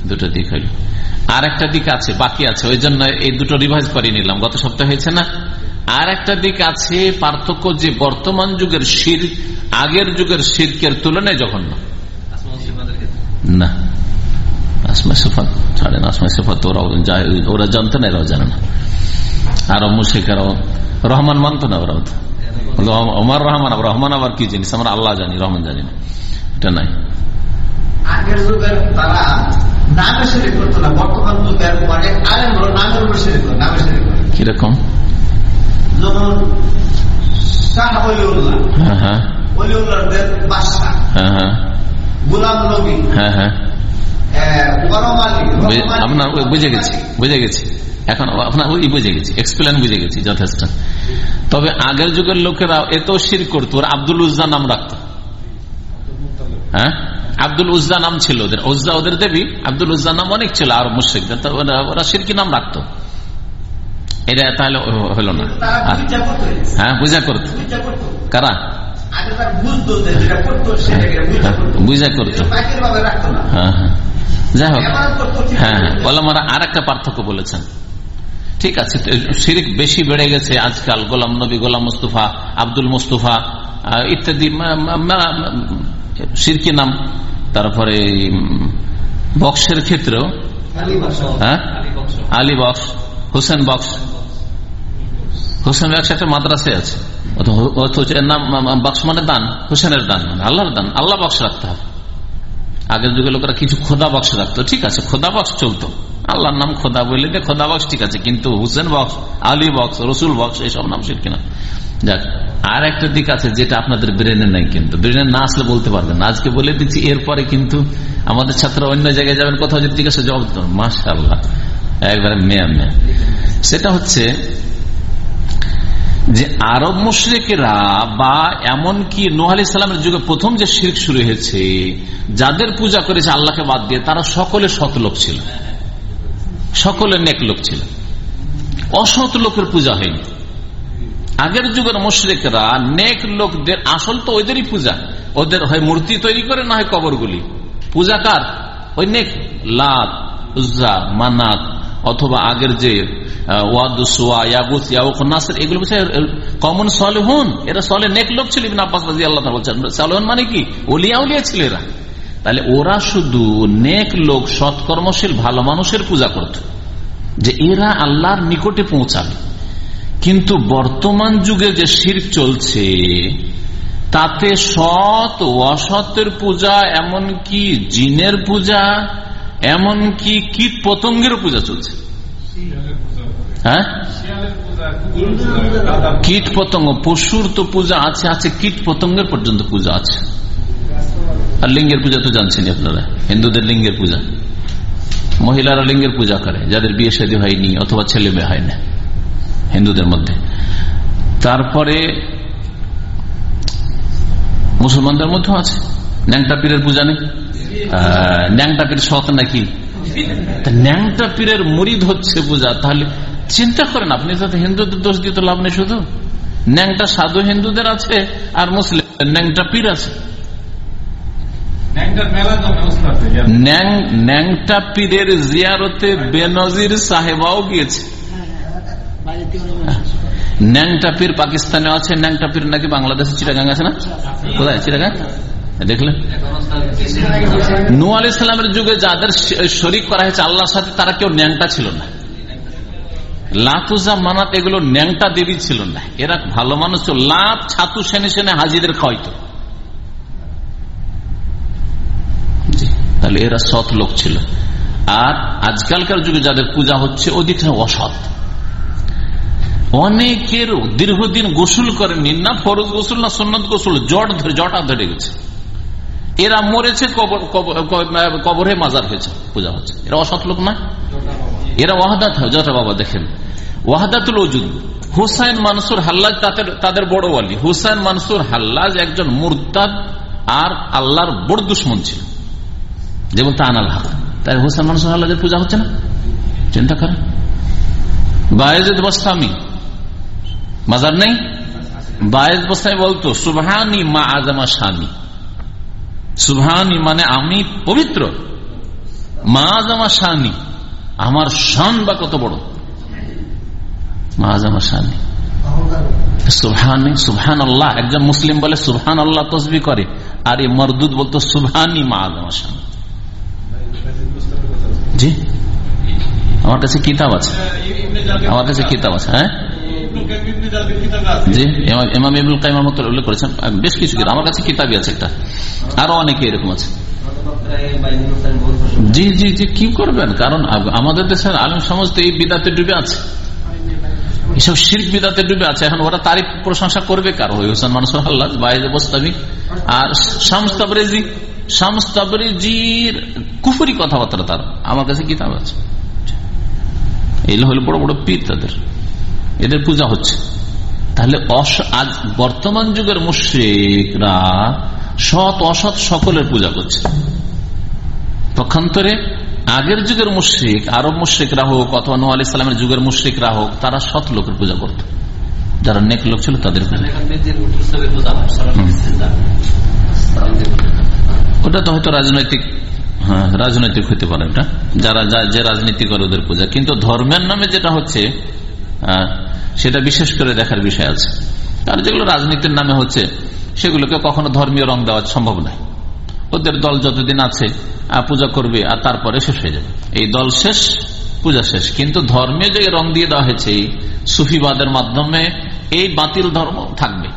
দুটো দিক হইল। আর একটা দিক আছে বাকি আছে। ওই জন্য এই দুটো রিভাইজ করে নিলাম। গত সপ্তাহে হয়েছে না? আর একটা দিক আছে পার্থক্য যে বর্তমান যুগের শির আগের যুগের শিরকের তুলনায় জঘন্য। না। আসমা সেফাত ছাড়ে না আসমা সেফাত ওরা ওরা জানতো না এরাও জানে না আরও মুশিকারাও রহমান মানতো না ওরাও ওমার রহমান রহমান আবার কি জিনিস আমরা আল্লাহ জানি রহমান জানি না এটা নাই আগের যুগের তারা নামে শিরিক করতো না বর্তমান যুগে অনেক আলেম নামের উপর শিরিক করে নামে শিরিক করে কীরকম যেমন শাহ অলিউল্লাহ হ্যাঁ হ্যাঁ অলিউল্লাহদের বাদশাহ হ্যাঁ হ্যাঁ গুলাম নবী হ্যাঁ হ্যাঁ আপনার বুঝে গেছি বুঝে গেছি। এখন আপনার ওই বুঝে গেছি এক্সপ্লেন বুঝে গেছি যথেষ্ট। তবে আগের যুগের লোকেরা এত শির করতো ওরা আব্দুল উজ্জা নাম রাখতো। হ্যাঁ? আব্দুল উজ্জা নাম ছিল ওদের উজ্জা ওদের দেবী আব্দুল উজ্জা নাম অনেক ছিল আর মুশ্রিকদের ওরা- ওরা সিরকি নাম রাখতো। এটা তাহলে হলো না। হ্যাঁ বুঝা করতো। পূজা করতো। কারা? বুঝা করতো হ্যাঁ হ্যাঁ। যাই হোক হ্যাঁ হ্যাঁ। ওলামারা আর একটা পার্থক্য বলেছেন। ঠিক আছে তো শিরিক বেশি বেড়ে গেছে আজকাল গোলাম নবী গোলাম মুস্তফা আব্দুল মুস্তফা ইত্যাদি সিরকি নাম। তারপরে বক্সের ক্ষেত্রেও হ্যাঁ? Ali box. Hossain box. Hossain box একটা মাদ্রাসে আছে। নাম বক্স মানে দান হোসেনের দান মানে আল্লাহর দান আল্লাহ বক্স রাখতে হবে। আগের যুগে লোকেরা কিছু খোদা বক্স রাখতো, ঠিক আছে, খোদা বক্স চলতো। আল্লাহর নাম খোদা বলে যে খোদা বক্স ঠিক আছে, কিন্তু Hussain box, Ali box, Rasul box এইসব নাম শির কিনা যাক আর একটা দিক আছে যেটা আপনাদের ব্রেনে নাই কিন্তু। ব্রেনে না আসলে বলতে পারবেন আজকে বলে দিচ্ছি, এরপরে কিন্তু আমাদের ছাত্র অন্য জায়গায় যাবেন, কোথাও যদি জিজ্ঞাসা জবাব দিতে মাসাল্লাহ একবারে মেয়া মেয়া। সেটা হচ্ছে যে আরব মুশ্রিকেরা বা এমনকি নোহ আলি সাল্লামের যুগে প্রথম যে শির্ক শুরু হয়েছে, যাদের পূজা করেছে আল্লাহকে বাদ দিয়ে তারা সকলে সৎ লোক ছিল। সকলে নেক লোক ছিল। অসৎ লোকের পূজা হয়নি। আগের যুগের মুশ্রিকরা নেক লোকদের আসল তো ওদেরই পূজা। ওদের হয় মূর্তি তৈরি করে, না হয় কবরগুলি। পূজা কার? ওই নেক। লাত, উজ্জা, মানাত অথবা আগের যে এগুলো কমন সলেহন। এরা সলে নেক লোক ছিল ইবিন আব্বাস আল্লাহ বলছেন। সলেহন মানে কি? ওলিয়া উলিয়া ছিল এরা। তাহলে ওরা শুধু নেক লোক, সৎকর্মশীল, ভালো মানুষের পূজা করত। যে এরা আল্লাহর নিকটে পৌঁছাবে। কিন্তু বর্তমান যুগে যে শির চলছে, তাতে সৎ, অসতের পূজা, এমনকি জিনের পূজা এমনকি কীট পতঙ্গের পূজা চলছে। হ্যাঁ? কীট পতঙ্গ, পশুর তো পূজা আছে আছে, কীট পতঙ্গের পর্যন্ত পূজা আছে। আর লিঙ্গের পূজা তো জানছেন আপনারা, হিন্দুদের লিঙ্গের পূজা। মহিলারা লিঙ্গের পূজা করে, যাদের বিয়ে শাদী হয়নি অথবা ছেলে মেয়ে হয় না হিন্দুদের মধ্যে। তারপরে মুসলমানদের মধ্যেও আছে। ন্যাংটা পীরের পূজা নেই। ন্যাংটা পীর সৎ নাকি? ন্যাংটা পীরের মুরিদ হচ্ছে পূজা তাহলে চিন্তা করেন আপনি যাতে হিন্দুদের দোষ দিতে লাভ নেই শুধু। ন্যাংটা সাধু হিন্দুদের আছে আর মুসলিম ন্যাংটা পীর আছে ন্যাংটা পীরের জিয়ারতে বেনজির সাহেবাও গিয়েছে। ন্যাংটা পীর পাকিস্তানে আছে ন্যাংটা পীর নাকি বাংলাদেশে চিটাগাং আছে না? কোথায়? চিটাগাং? দেখলেন নু আলি যুগে যাদের শরিক করা হয়েছে, আল্লাহর সাথে তারা কেউ ন্যাংটা ছিল না। লাতুজা মানাত এগুলো ন্যাংটা দেবী ছিল না। এরা ভালো মানুষ লাভ ছাতু, সেনে সেনে হাজিদের খাওয়াইতো। তাহলে এরা সৎ লোক ছিল। আর আজকালকার যুগে যাদের পূজা হচ্ছে ওদিকটা অসৎ। অনেকের দীর্ঘদিন গোসল করেননি, না ফরজ গোসল, না সন্ন্যত গোসল, জট ধরে, জটা ধরে গেছে। এরা মরেছে, কবর মাজার হয়েছে, পূজা হচ্ছে। এরা অসৎ লোক না? এরা ওয়াহাদাত হয় জটা বাবা দেখেন। ওয়াহাদাতুল ওজুদ। হুসাইন মানসুর হাল্লাজ তাদের তাদের বড় ওয়ালি। হুসাইন মানসুর হাল্লাজ একজন মুরতাদ আর আল্লাহর বড় দুশ্মন ছিল। যেমন তান আল হক। তাই হুসাইন মানসুর হাল্লাজের পূজা হচ্ছে না? চিন্তা করেন। বায়েজেদ বস্তামি। মাজার নেই? বায়েজ বস্তামি বলতো, সুবহানি মা আজমা শানি। সুবহানি মানে আমি পবিত্র। মা আজমা শানি। আমার শান বা কত বড়? মা আজমা শানি। আল্লাহ একজন মুসলিম বলে সুবহান আল্লাহ তসবি করে। আর এই মরদুদ বলতো সুবহানি মা আজমা শানি। জি? আমার কাছে কিতাব আছে। আমার কাছে কিতাব আছে হ্যাঁ? এখন ওরা তারিফ প্রশংসা করবে কারও? হোসেন মানুষ আল্লাহ, বাইরে বস্তাবি। আর শামস্তাবরেজি শামস্তাবরেজির কুফুরি কথাবার্তা তার। আমার কাছে কিতাব আছে। এগুলো হলো বড় বড় পীর তাদের। এদের পূজা হচ্ছে। তাহলে আজ বর্তমান যুগের মুশ্রিকরা সৎ অসৎ সকলের পূজা করছে। পক্ষান্তরে আগের যুগের মুশ্রিক, আরব মুশ্রিকরা হোক অথবা নোয়া আলি সালামের যুগের মুশ্রিকরা হোক, তারা সৎ লোকের পূজা করত। যারা নেক লোক ছিল তাদের ওটা তো হয়তো রাজনৈতিক হ্যাঁ রাজনৈতিক হতে পারে যারা যে রাজনীতি করে ওদের পূজা। কিন্তু ধর্মের নামে যেটা হচ্ছে সেটা বিশেষ করে দেখার বিষয় আছে। আর যেগুলো রাজনীতির নামে হচ্ছে, সেগুলোকে কখনো ধর্মীয় রং দেওয়া সম্ভব নয়। ওদের দল যতদিন আছে পূজা করবে আর তারপরে শেষ হয়ে যাবে। এই দল শেষ, পূজা শেষ। কিন্তু ধর্মে যে রং দিয়ে দেওয়া হয়েছে, এই সুফিবাদের মাধ্যমে এই বাতিল ধর্ম থাকবে।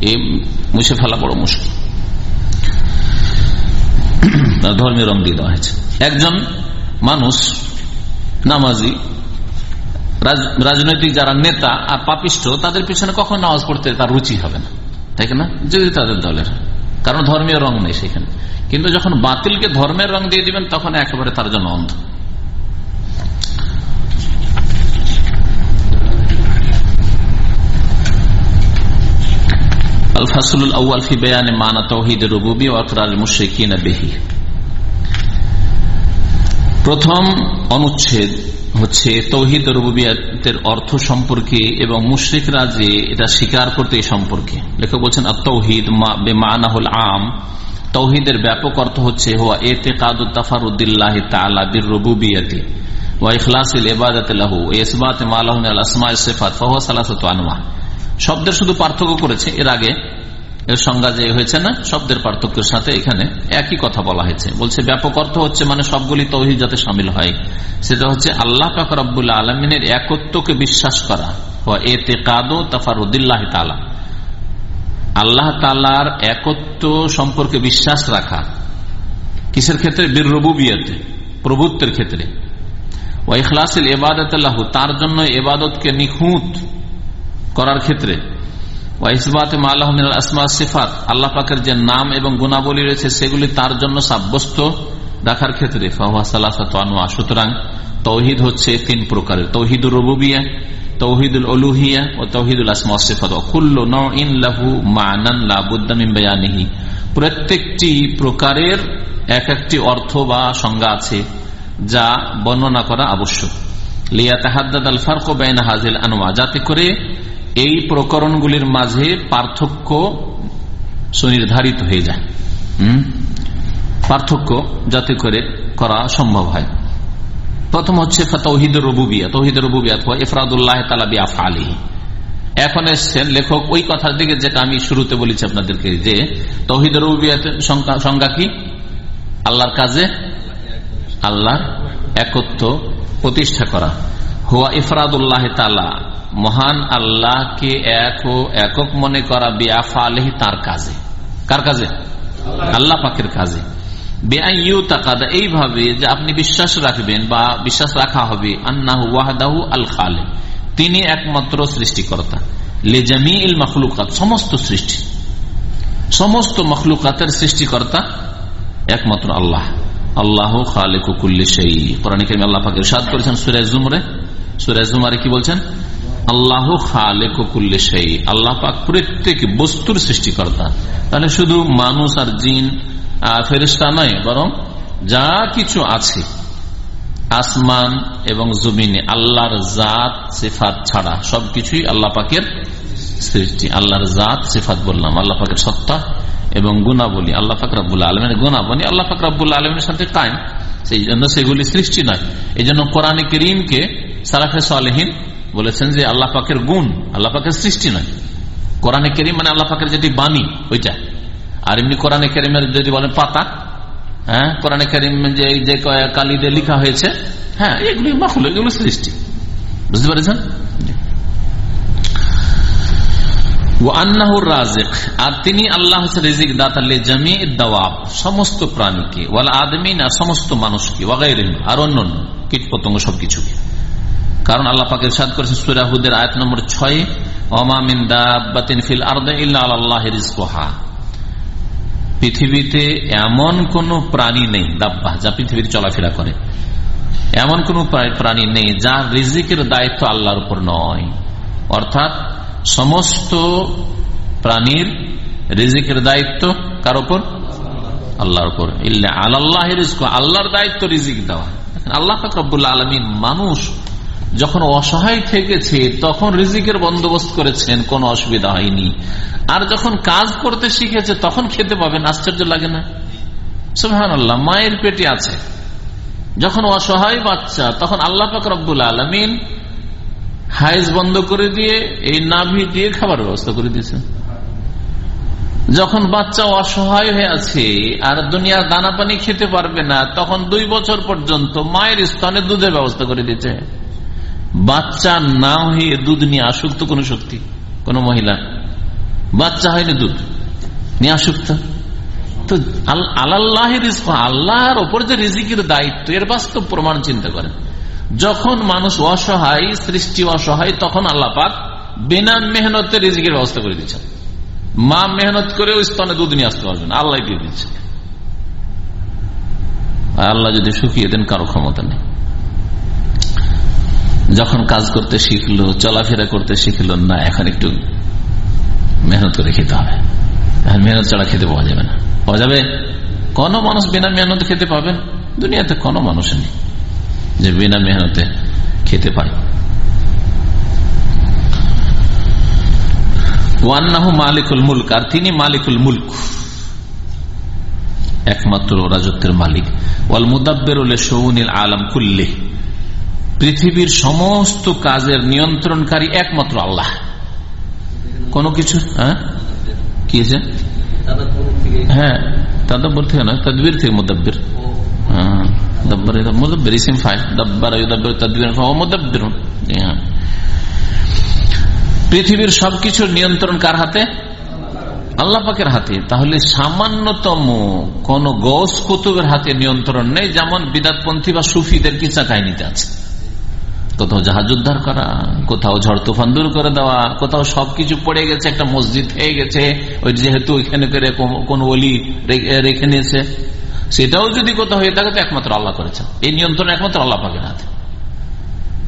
এই মুছে ফেলা বড় মুশকিল। ধর্মীয় রং দিয়ে দেওয়া হয়েছে। একজন মানুষ, নামাজি রাজনৈতিক যারা নেতা আর পাপিষ্ট তাদের পিছনে কখন নামাজ পড়তে তার রুচি হবে না। তাই না? যদি তাদের দলের। কারণ ধর্মীয় রং নেই সেখানে। কিন্তু যখন বাতিলকে ধর্মের রং দিয়ে দিবেন, তখন একেবারে তার জন্য অন্ধ। প্রথম অনুচ্ছেদ হচ্ছে তৌহিদ রুবিয়াতের অর্থ সম্পর্কে এবং মুশ্রিকরা যে এটা স্বীকার করতে এই সম্পর্কে। লেখক বলছেন তৌহিদ বেমানাহুল আম। তৌহিদের ব্যাপক অর্থ হচ্ছে, হুয়া এতে কাদুত্তাফারুদ্দিল্লাহ তালা বীর রবুবিয়াতি শব্দের শুধু পার্থক্য করেছে এর আগে সংজ্ঞা যে হয়েছে না, শব্দের পার্থক্যের সাথে এখানে একই কথা বলা হয়েছে। বলছে, ব্যাপক অর্থ হচ্ছে মানে সবগুলি তৌহিদ যাতে সামিল হয়। সেটা হচ্ছে, আল্লাহ আব্বুল্লাহ আলমিনের একত্বকে বিশ্বাস করা। এতে কাদো তাফারুদ্দিল্লাহ তালা আল্লাহ তালার একত্ব সম্পর্কে বিশ্বাস রাখা। কিসের ক্ষেত্রে? বীর রবুবিয়াতে প্রভুত্বের ক্ষেত্রে। ওয়াইখলাসিল এবাদত তার জন্য এবাদতকে নিখুঁত করার ক্ষেত্রে। পাকের যে নাম এবং গুণাবলী রয়েছে, সেগুলি তার জন্য সাব্যস্ত রাখার ক্ষেত্রে। সুতরাং তৌহিদ হচ্ছে তিন প্রকারের। তৌহিদুর রবুবিয়া, তৌহিদুল অলুহিয়া ও তৌহিদুল প্রত্যেকটি প্রকারের এক একটি অর্থ বা সংজ্ঞা আছে যা বর্ণনা করা আবশ্যক। লিয়া তাহাদ্দাদ আল ফারক বেন হাজিল আনোয়া যাতে করে এই প্রকরণগুলির মাঝে পার্থক্য সুনির্ধারিত হয়ে যায়। পার্থক্য যাতে করে করা সম্ভব হয়। প্রথম হচ্ছে তৌহিদ আফালি এখন এসছেন লেখক ওই কথার দিকে যেটা আমি শুরুতে বলেছি আপনাদেরকে যে তৌহিদ রবুবিয়াতের সংজ্ঞা কি? আল্লাহর কাজে আল্লাহ একত্র প্রতিষ্ঠা করা। হুয়া ইফরাদুল্লাহ তালা মহান আল্লাহকে এক ও একক মনে করা বেআফা আলহি তার কাজে। কার কাজে? আল্লাহ। পাকের কাজে। এইভাবে যে আপনি বিশ্বাস রাখবেন বা বিশ্বাস রাখা হবে আন্নাহু ওয়াহদাহু আল খালে তিনি একমাত্র সৃষ্টিকর্তা। লেজামি ইল মখলুকাত সমস্ত সৃষ্টি। সমস্ত মখলুকাতের সৃষ্টিকর্তা একমাত্র আল্লাহ। আল্লাহ খালে কুকুল্লি সেই কোরআন আল্লাহ পাকের সাদ করেছেন সুরাজ জুমরে। সুরাজ জুমারে কি বলছেন? আল্লাহ খালে কুকুল্লি সেই আল্লাহ পাক প্রত্যেক বস্তুর সৃষ্টিকর্তা। তাহলে শুধু মানুষ আর জিন ফেরিস্তা নয়, বরং যা কিছু আছে, আসমান এবং জমিনে, আল্লাহর জাত, সেফাত ছাড়া সবকিছুই আল্লাহ পাকের সৃষ্টি। আল্লাহর জাত, সেফাত বললাম, আল্লাহ পাকের সত্তা এবং গুণাবলী। আল্লাহ ফাক রাবুল্লাহ আলমের গুণাবলী আল্লাহ ফাক রাবুল্লাহ আলমের সাথে কায়েম। সেই জন্য সেগুলি সৃষ্টি নয়। এই জন্য কোরআন করিমকে সারাফে সালেহীন বলেছেন যে আল্লাহ পাকের গুণ, আল্লাহ পাকের সৃষ্টি নয়। কোরআনে করিম মানে আল্লাহ পাকের যেটি বাণী, ওইটা। আর এমনি কোরআনে করিমের যদি বলেন পাতা হ্যাঁ? কোরআনে করিম যে যে কালিদে লিখা হয়েছে হ্যাঁ এগুলি মাখুল, এগুলো সৃষ্টি। বুঝতে পেরেছেন? আর তিনি আল্লাহ সমস্ত প্রাণীকে আর আর অন্য কীট পতঙ্গ সবকিছুকে। কারণ আল্লাহ পাকে সাদ করেছে সুরাহুদের আয়াত নম্বর ছয় অমামিন দাবাতিন ফিল আর্দ আল্লাহ রিজকোহা। পৃথিবীতে এমন কোন প্রাণী নেই, দাব্বাহ, যা পৃথিবীতে চলাফেরা করে। এমন কোন প্রাণী নেই যার রিজিকের দায়িত্ব আল্লাহর উপর নয়। অর্থাৎ সমস্ত প্রাণীর রিজিকের দায়িত্ব কার উপর? আল্লাহর উপর। ইল্লা আল্লাহ আল্লাহর দায়িত্ব রিজিক দেওয়া। আল্লাহ ফকরবুল্লা আলমিন মানুষ যখন অসহায় থেকেছে, তখন রিজিকের বন্দোবস্ত করেছেন, কোনো অসুবিধা হয়নি। আর যখন কাজ করতে শিখেছে, তখন খেতে পাবেন, আশ্চর্য লাগে না? সুহান আল্লাহ মায়ের পেটে আছে। যখন অসহায় বাচ্চা, তখন আল্লাহ পাক রব্বুল আলমিন হাইজ বন্ধ করে দিয়ে, এই নাভি দিয়ে খাবার ব্যবস্থা করে দিয়েছে যখন বাচ্চা অসহায় হয়ে আছে, আর দুনিয়ার দানা পানি খেতে পারবে না, তখন দুই বছর পর্যন্ত মায়ের স্থানে দুধের ব্যবস্থা করে দিয়েছে। বাচ্চা না হয়ে দুধ নিয়ে আসক্ত কোন শক্তি, কোন মহিলা। বাচ্চা হয়নি দুধ, নিয়ে আসক্ত তো। আল্লাহ আল্লাহর ওপর যে রিজিকের দায়িত্ব, এর বাস্তব প্রমাণ চিন্তা করেন। যখন মানুষ অসহায়, সৃষ্টি অসহায়, তখন আল্লাহ পাক বিনা মেহনতে রিজিকের ব্যবস্থা করে দিচ্ছেন। মা মেহনত করে ওই স্তনে দুধ নিয়ে আসতে পারবেন আল্লাহ দিয়ে দিচ্ছে। আল্লাহ যদি শুকিয়ে দেন কারও ক্ষমতা নেই। যখন কাজ করতে শিখলো, চলাফেরা করতে শিখলো, না, এখন একটু মেহনত করে খেতে হবে। এখন মেহনত ছাড়া খেতে পাওয়া যাবে না। পাওয়া যাবে? কোন মানুষ বিনা মেহনত খেতে পাবেন দুনিয়াতে কোন মানুষ নেই যে বিনা মেহনতে খেতে পারে। মুলক, আর তিনি মালিকুল মুলক। একমাত্র রাজত্বের মালিক। ওয়াল মুদাব্বের আলম কুল্লে। পৃথিবীর সমস্ত কাজের নিয়ন্ত্রণকারী একমাত্র আল্লাহ। কোন কিছু? হ্যাঁ? কি হ্যাঁ থেকে না তদবির থেকে মুদাব্বির। হ্যাঁ মুদাব্বির হ্যাঁ। পৃথিবীর সবকিছুর নিয়ন্ত্রণ কার হাতে? আল্লাহ পাকের হাতে। তাহলে সামান্যতম কোন গস কুতুবের হাতে নিয়ন্ত্রণ নেই, যেমন বিদাতপন্থী বা সুফিদের কিসা কাহিনীতে আছে। কোথাও জাহাজ উদ্ধার করা, কোথাও ঝড় তুফান দূর করে দেওয়া, কোথাও সবকিছু পড়ে গেছে, একটা মসজিদ হয়ে গেছে, ওই যেহেতু ওইখানে করে কোন অলি রেখে নিয়েছে। সেটাও যদি কোথাও হয়ে থাকে, তো একমাত্র আল্লাহ করেছে এই নিয়ন্ত্রণ একমাত্র আল্লাহ পাকের হাতে।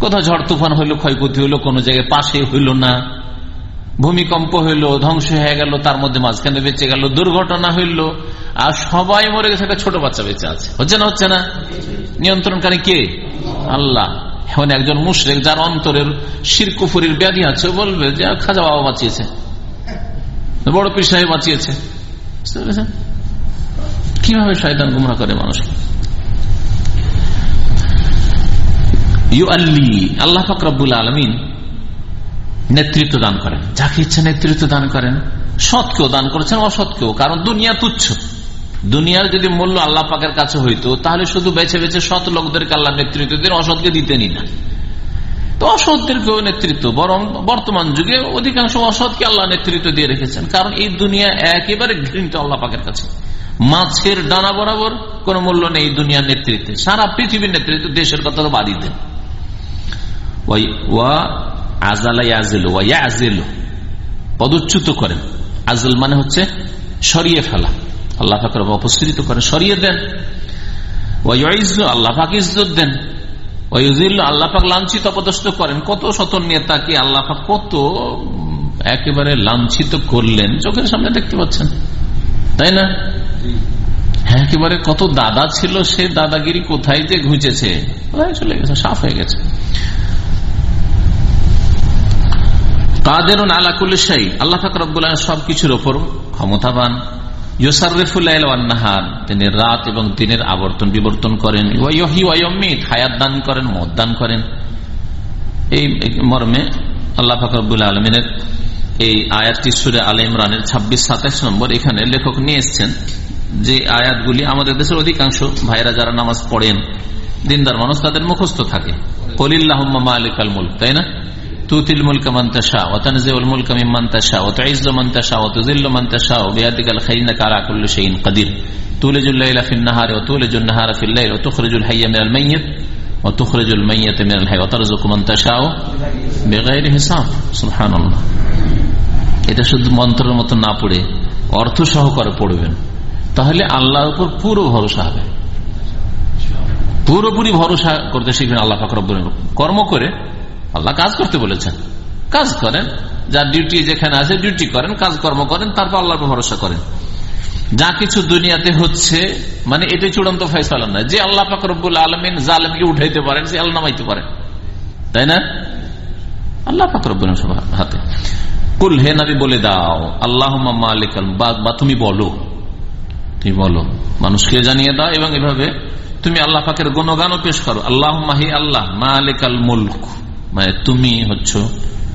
কোথাও ঝড় তুফান হইল, ক্ষয়ক্ষতি হইল, কোন জায়গায় পাশে হইল না। ভূমিকম্প হইল, ধ্বংস হয়ে গেল, তার মধ্যে মাঝখানে বেঁচে গেল, দুর্ঘটনা হইল, আর সবাই মরে গেছে, একটা ছোট বাচ্চা বেঁচে আছে। হচ্ছে না হচ্ছে না? নিয়ন্ত্রণকারী কে? আল্লাহ। এখন একজন মুশরেক যার অন্তরের শিরকুফুরির ব্যাধি আছে বলবে যে খাজা বাবা বাঁচিয়েছে। বড় পীর সাহেব বাঁচিয়েছে কীভাবে শয়তান গুমরা করে মানুষকে? ইউ আল্লি আল্লাহ ফকরাবুল আলমিন নেতৃত্ব দান করেন। যাকে ইচ্ছা নেতৃত্ব দান করেন, সৎকেও দান করেছেন, অসৎকেও, কারণ দুনিয়া তুচ্ছ। দুনিয়ার যদি মূল্য আল্লাহ পাকের কাছে হইতো, তাহলে শুধু বেছে বেছে সৎ লোকদেরকে আল্লাহ নেতৃত্ব দেন অসৎকে দিতেনই না। তো অসৎদেরকেও নেতৃত্ব, বরং বর্তমান যুগে অধিকাংশ অসৎকে আল্লাহ নেতৃত্ব দিয়ে রেখেছেন। কারণ এই দুনিয়া একেবারে ঘৃণিত আল্লাহ পাকের কাছে। মাছের ডানা বরাবর কোন মূল্য নেই দুনিয়ার নেতৃত্বে। সারা পৃথিবীর নেতৃত্ব দেশের কথা তো বাদই দেন। পদচ্যুত করেন। আজল মানে হচ্ছে সরিয়ে ফেলা। আল্লাহ পাকের অপসৃত করেন সরিয়ে দেন। আল্লাহ পাক ইজ্জত দেন। আল্লাহ পাক লাঞ্ছিত অপদস্থ করেন। কত শত নেতাকে আল্লাহ পাক কত একেবারে লাঞ্ছিত করলেন। চোখের সামনে দেখতে পাচ্ছেন। তাই না? হ্যাঁ একেবারে কত দাদা ছিল সে দাদাগিরি কোথায় যে ঘুচেছে? চলে গেছে সাফ হয়ে গেছে। কাদের আলাকুল সাই আল্লাহ ফাকরুল্লাহ সবকিছুর ওপর ক্ষমতাবান। নাহার, তিনি রাত এবং দিনের আবর্তন বিবর্তন করেন। হায়াত দান করেন, মত দান করেন। এই মর্মে আল্লাহ ফাকরুল আলমিনের এই আয়াতটি সুরে আল ইমরানের ছাব্বিশ সাতাইশ নম্বর এখানে লেখক নিয়ে এসছেন যে আয়াতগুলি আমাদের দেশের অধিকাংশ ভাইরা যারা নামাজ পড়েন, দিনদার মানুষ তাদের মুখস্থ থাকে। কলিল্লাহ মালিক আল মুল্ক, তাই না? এটা শুধু মন্ত্রের মতো না পড়ে, অর্থ সহকারে পড়বেন। তাহলে আল্লাহর উপর পুরো ভরসা হবে। পুরোপুরি ভরসা করতে শিখবেন আল্লাহ ফাকরব কর্ম করে আল্লাহ কাজ করতে বলেছেন। কাজ করেন যার ডিউটি যেখানে আছে ডিউটি করেন কাজ কর্ম করেন, তারপর আল্লাহর ভরসা করেন। যা কিছু দুনিয়াতে হচ্ছে মানে এটাই চূড়ান্ত ফয়সালা না যে আল্লাহ ফাকরবুল আলমিন জালেমকে উঠাইতে পারেন, সে আল্লাহ নামাইতে পারেন তাই না? আল্লাহ ফাকরবুল হাতে। কুল হে নবী বলে দাও আল্লাহ মালিক বা তুমি বলো। তুমি বলো। মানুষকে জানিয়ে দাও এবং এভাবে তুমি আল্লাহ পাকের গণগানও পেশ করো। আল্লাহ মাহি আল্লাহ মালিক আল মুল্ক। মানে তুমি হচ্ছ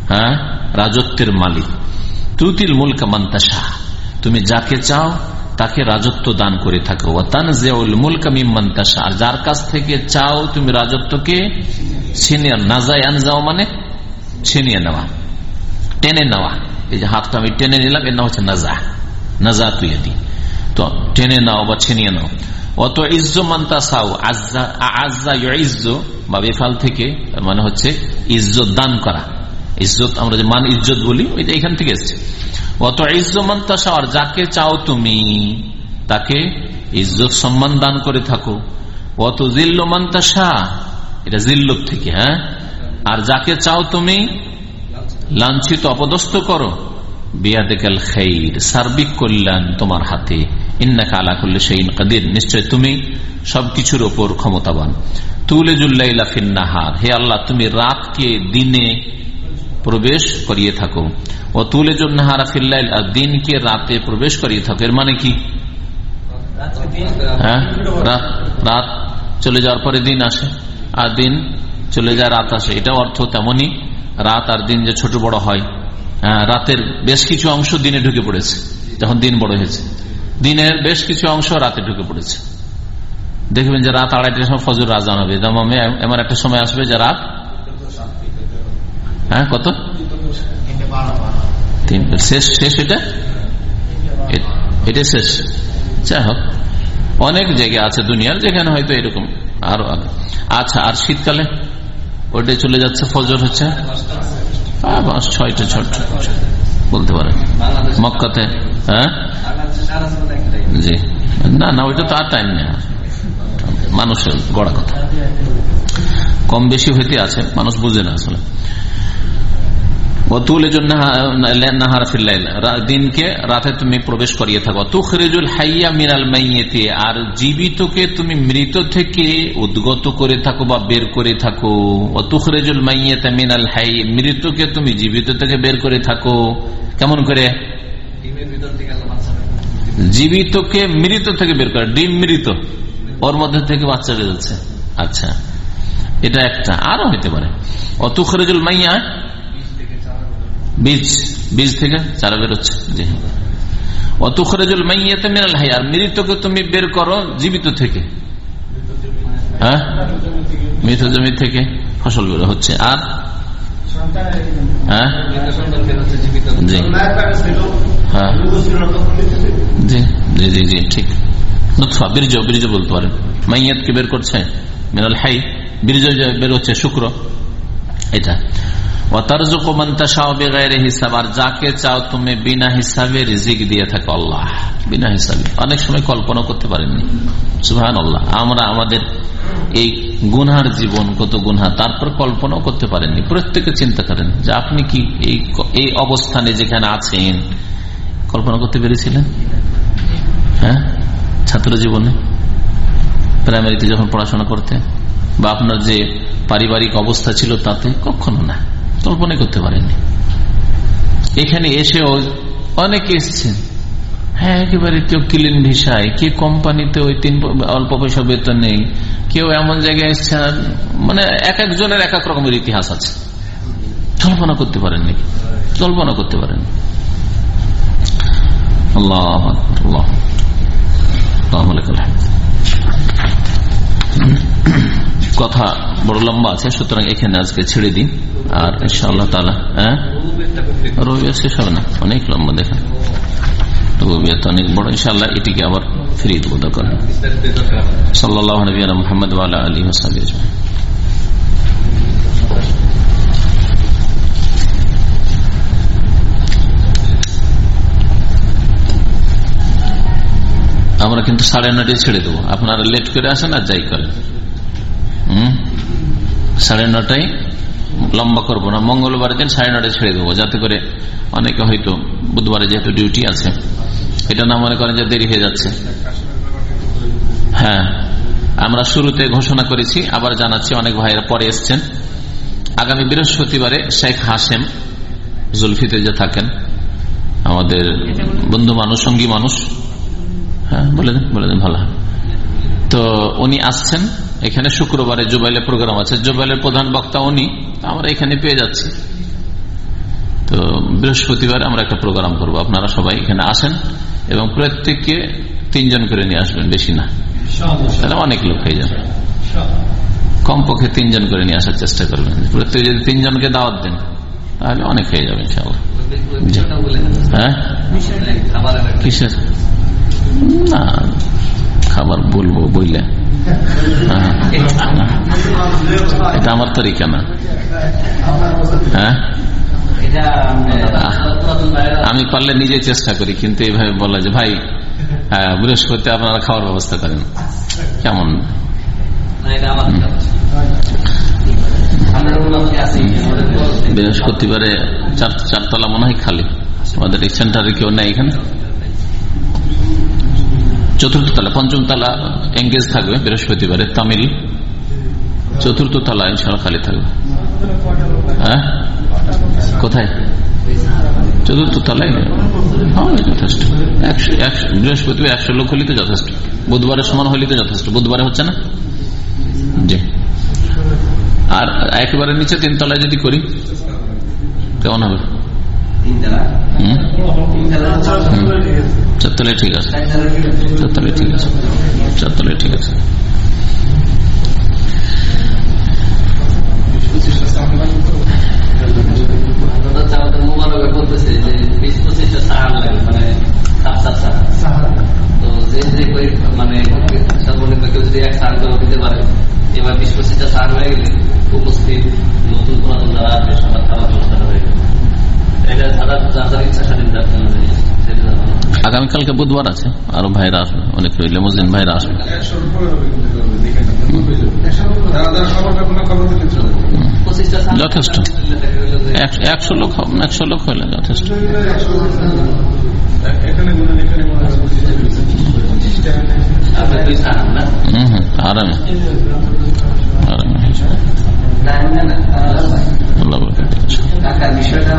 হ্যাঁ রাজত্বের মালিক। তুতিল মুলক মান্তাসা তুমি যাকে চাও, তাকে রাজত্ব দান করে থাকো। যার কাছ থেকে চাও, তুমি রাজত্বকে আনজাও মানে নেওয়া। টেনে নেওয়া। এই যে হাতটা আমি টেনে নিলাম, এর নাম হচ্ছে নাজা। নাজা তুই দিই। টেনে নাও বা ছিনিয়ে নাও। অত ইজ্জ মান্তা সাউ আজ্জা বা বেফাল থেকে মানে হচ্ছে ইজ্জত দান করা। ইজ্জত, আমরা যে মান ইজ্জত বলি, ওইটা এখান থেকে এসছে। অত ইজ্জ মান্তা সাও আর যাকে চাও তুমি, তাকে ইজ্জত সম্মান দান করে থাকো। অত জিল্ল মান্তা শাহ এটা জিল্লত থেকে হ্যাঁ? আর যাকে চাও তুমি, লাঞ্ছিত, অপদস্থ করো। বিয়াদেকাল খেইর, সার্বিক কল্যাণ তোমার হাতে। ইন্নাকা আলা করলে সেই কাদির। নিশ্চয় তুমি সবকিছুর ওপর ক্ষমতাবান। তুলে জুল্লাইলা ফিন্নাহার হে আল্লাহ, তুমি রাতকে দিনে প্রবেশ করিয়ে থাকো। ও তুলে জন্নাহারা ফিল্লাইল দিনকে রাতে প্রবেশ করিয়ে থাকো। এর মানে কি? হ্যাঁ? রাত চলে যাওয়ার পরে দিন আসে, আর দিন চলে যায় রাত আসে। এটা অর্থ তেমনই, রাত আর দিন যে ছোট বড় হয়, রাতের বেশ কিছু অংশ দিনে ঢুকে পড়েছে, যখন দিন বড় হয়েছে। দিনের বেশ কিছু অংশ রাতে ঢুকে পড়েছে। দেখবেন যে রাত আড়াইটার সময় ফজর রাজান হবে। এমন একটা সময় আসবে যে রাত হ্যাঁ কত? শেষ শেষ এটা? এটা শেষ। যাই হোক, অনেক জায়গা আছে দুনিয়ার যেখানে হয়তো এরকম আরও আচ্ছা আর শীতকালে ওইটাই চলে যাচ্ছে, ফজর হচ্ছে। ছয়টা ছটা বলতে পারে মক্কাতে হ্যাঁ? জি না না, ওইটা তো আর টাইম নেই। মানুষের গড়া কথা। কম বেশি হইতে আছে, মানুষ বুঝে না আসলে। দিনকে রাতে তুমি প্রবেশ করিয়ে থাকো। তুখরিজুল হাইয়া মিনাল মাইয়েতে। আর জীবিতকে তুমি মৃত থেকে উদ্গত করে থাকো বা বের করে থাকো। ও তুখরিজুল মাইয়েতে মিনাল হাই, মৃতকে তুমি জীবিত থেকে বের করে থাকো। কেমন করে? জীবিতকে মৃত থেকে বের করে ডিম মৃত ওর মধ্যে থেকে বাচ্চা বেরোচ্ছে। আচ্ছা এটা একটা আরও হইতে পারে। অত খরজুল মাইয়া বীজ বীজ থেকে চারা বেরোচ্ছে। জি অত খরজুল মাইয়াতে মিনাল হাই আর মৃতকে তুমি বের করো জীবিত থেকে। হ্যাঁ? মৃত জমি থেকে ফসল বের হচ্ছে। আর? হ্যাঁ? হ্যাঁ। জি জি জি ঠিক। নুৎফা বীর্য বীর্য বলতে পারেন। মাইয়াতকে বের করছে? মিনাল হাই। বীর্য বের হচ্ছে, শুক্র। এটা। যাকে চাও তুমি বিনা হিসাবে রিজিক দিয়ে থাকো, আল্লাহ। বিনা হিসাবে। অনেক সময় কল্পনা করতে পারেননি। সুহান আমরা আমাদের এই গুনহার জীবন, কত গুনহা, তারপর কল্পনাও করতে পারেননি। প্রত্যেকে চিন্তা করেন যে আপনি কি এই অবস্থানে যেখানে আছেন কল্পনা করতে পেরেছিলেন? হ্যাঁ? ছাত্র জীবনে? প্রাইমারিতে যখন পড়াশোনা করতে বা আপনার যে পারিবারিক অবস্থা ছিল তাতে? কখনো না। কল্পনা করতে পারেননি। এখানে এসেও অনেকে এসছেন। হ্যাঁ একেবারে কেউ ক্লিন ভিসায় কে কোম্পানিতে ওই তিন অল্প পয়সা বেতন নেই, কেউ এমন জায়গায় এসছেন মানে এক একজনের এক এক রকমের ইতিহাস আছে। কল্পনা করতে পারেননি। কল্পনা করতে পারেন আল্লাহ কথা বড় লম্বা আছে, সুতরাং এখানে আজকে ছেড়ে দিন আর ইনশাআল্লাহ তালা হ্যাঁ? রবিবার শেষ হবে না, অনেক লম্বা দেখেন। রবিবার তো অনেক বড়, ইনশাআল্লাহ এটিকে আবার ফিরিয়ে দেবো, দরকার সাল্লাহ নবীনা মোহাম্মদ আলী হাসাবি আমরা কিন্তু সাড়ে নটায় ছেড়ে দেবো। আপনারা লেট করে আসেন আর যাই করেন। হম? সাড়ে নটায় লম্বা করব না মঙ্গলবারের দিন সাড়ে নটায় ছেড়ে দেবো, যাতে করে অনেকে হয়তো বুধবারে যেহেতু ডিউটি আছে। এটা না মনে করেন যে দেরি হয়ে যাচ্ছে। হ্যাঁ আমরা শুরুতে ঘোষণা করেছি, আবার জানাচ্ছি, অনেক ভাইয়েরা পরে এসছেন। আগামী বৃহস্পতিবারে শেখ হাসেম জুলফিতে যে থাকেন। আমাদের বন্ধু মানুষ, সঙ্গী মানুষ। হ্যাঁ বলে দেন বলে দেন ভালো তো উনি আসছেন এখানে শুক্রবারে জুবাইলের প্রোগ্রাম আছে। জুবাইলের প্রধান বক্তা উনি আমরা এখানে পেয়ে যাচ্ছি। তো বৃহস্পতিবার আমরা একটা প্রোগ্রাম করব আপনারা সবাই এখানে আসেন এবং প্রত্যেককে তিনজন করে নিয়ে আসবেন বেশি না। তাহলে অনেক লোক হয়ে যাবে। কমপক্ষে তিনজন করে নিয়ে আসার চেষ্টা করবেন। প্রত্যেক যদি তিনজনকে দাওয়াত দেন তাহলে অনেক হয়ে যাবে ইনশাল্লাহ হ্যাঁ? কিসের? না, খাবার বলব, বইলে। এটা আমার তরিকা না। হ্যাঁ? আমি পারলে নিজে চেষ্টা করি, কিন্তু এইভাবে বলা যে, ভাই বৃহস্পতি আপনারা খাওয়ার ব্যবস্থা করেন। কেমন? বৃহস্পতিবারে চারতলা মনে হয় খালি। আমাদের এই সেন্টারে কেউ নেই এখানে? চতুর্থ তলা, পঞ্চম তলা এঙ্গেজ থাকবে বৃহস্পতিবারে, তামিল। চতুর্থ তলা ইনশাল্লাহ খালি থাকবে। হ্যাঁ? কোথায়? চতুর্থ তলায়? যথেষ্ট। বৃহস্পতিবার একশো লোক হলিতে যথেষ্ট। বুধবারের সমান হলিতে যথেষ্ট। বুধবারে হচ্ছে না? জি। আর একেবারে নিচে তিন তলায় যদি করি, কেমন হবে? চারতলে ঠিক আছে। চারতলে ঠিক আছে। চারতলে ঠিক আছে বলতেছে যে বিশ পঁচিশটা সাহার লাগে মানে তো যে যে মানে সর্বনিম্ন কেউ যদি এক সাহার করে দিতে পারে এবার বিশ পঁচিশটা সাহার হয়ে গেলে উপস্থিত নতুন পুরাতন যারা আসবে সবার খাবার ব্যবস্থাটা হয়ে গেলে এটা যারা যাদের ইচ্ছা স্বাধীন যাচ্ছে না আগামীকালকে বুধবার আছে। আরও ভাইরা আসবে, অনেক রইলে। মুসলিম ভাইরা আসবে। যথেষ্ট। একশো লোক একশো লোক হইলে যথেষ্ট। আরামে আরামে আল্লাহ বিষয়টা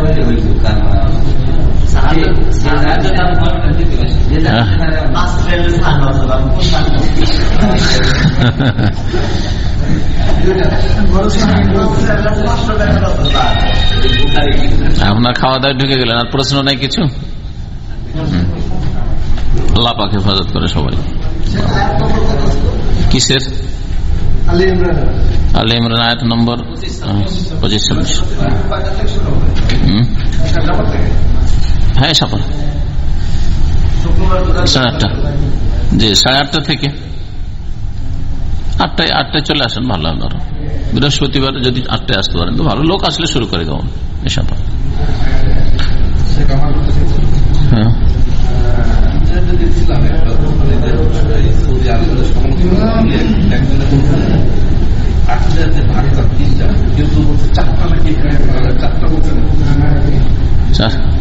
আপনার খাওয়া দাওয়া ঢুকে গেলেন আর প্রশ্ন নাই কিছু? আল্লাহ পাক হেফাজত করে সবাই কিসের? আলী ইমরান আয়াত নম্বর পঁচিশ চল্লিশ হ্যাঁ সকাল সাড়ে আটটা। জি, সাড়ে আটটা থেকে আটটায় আটটায় চলে আসেন, ভালো আপনার বৃহস্পতিবার যদি আটটায় আসতে পারেন, তো ভালো। লোক আসলে শুরু করে দেবেন এসব হ্যাঁ।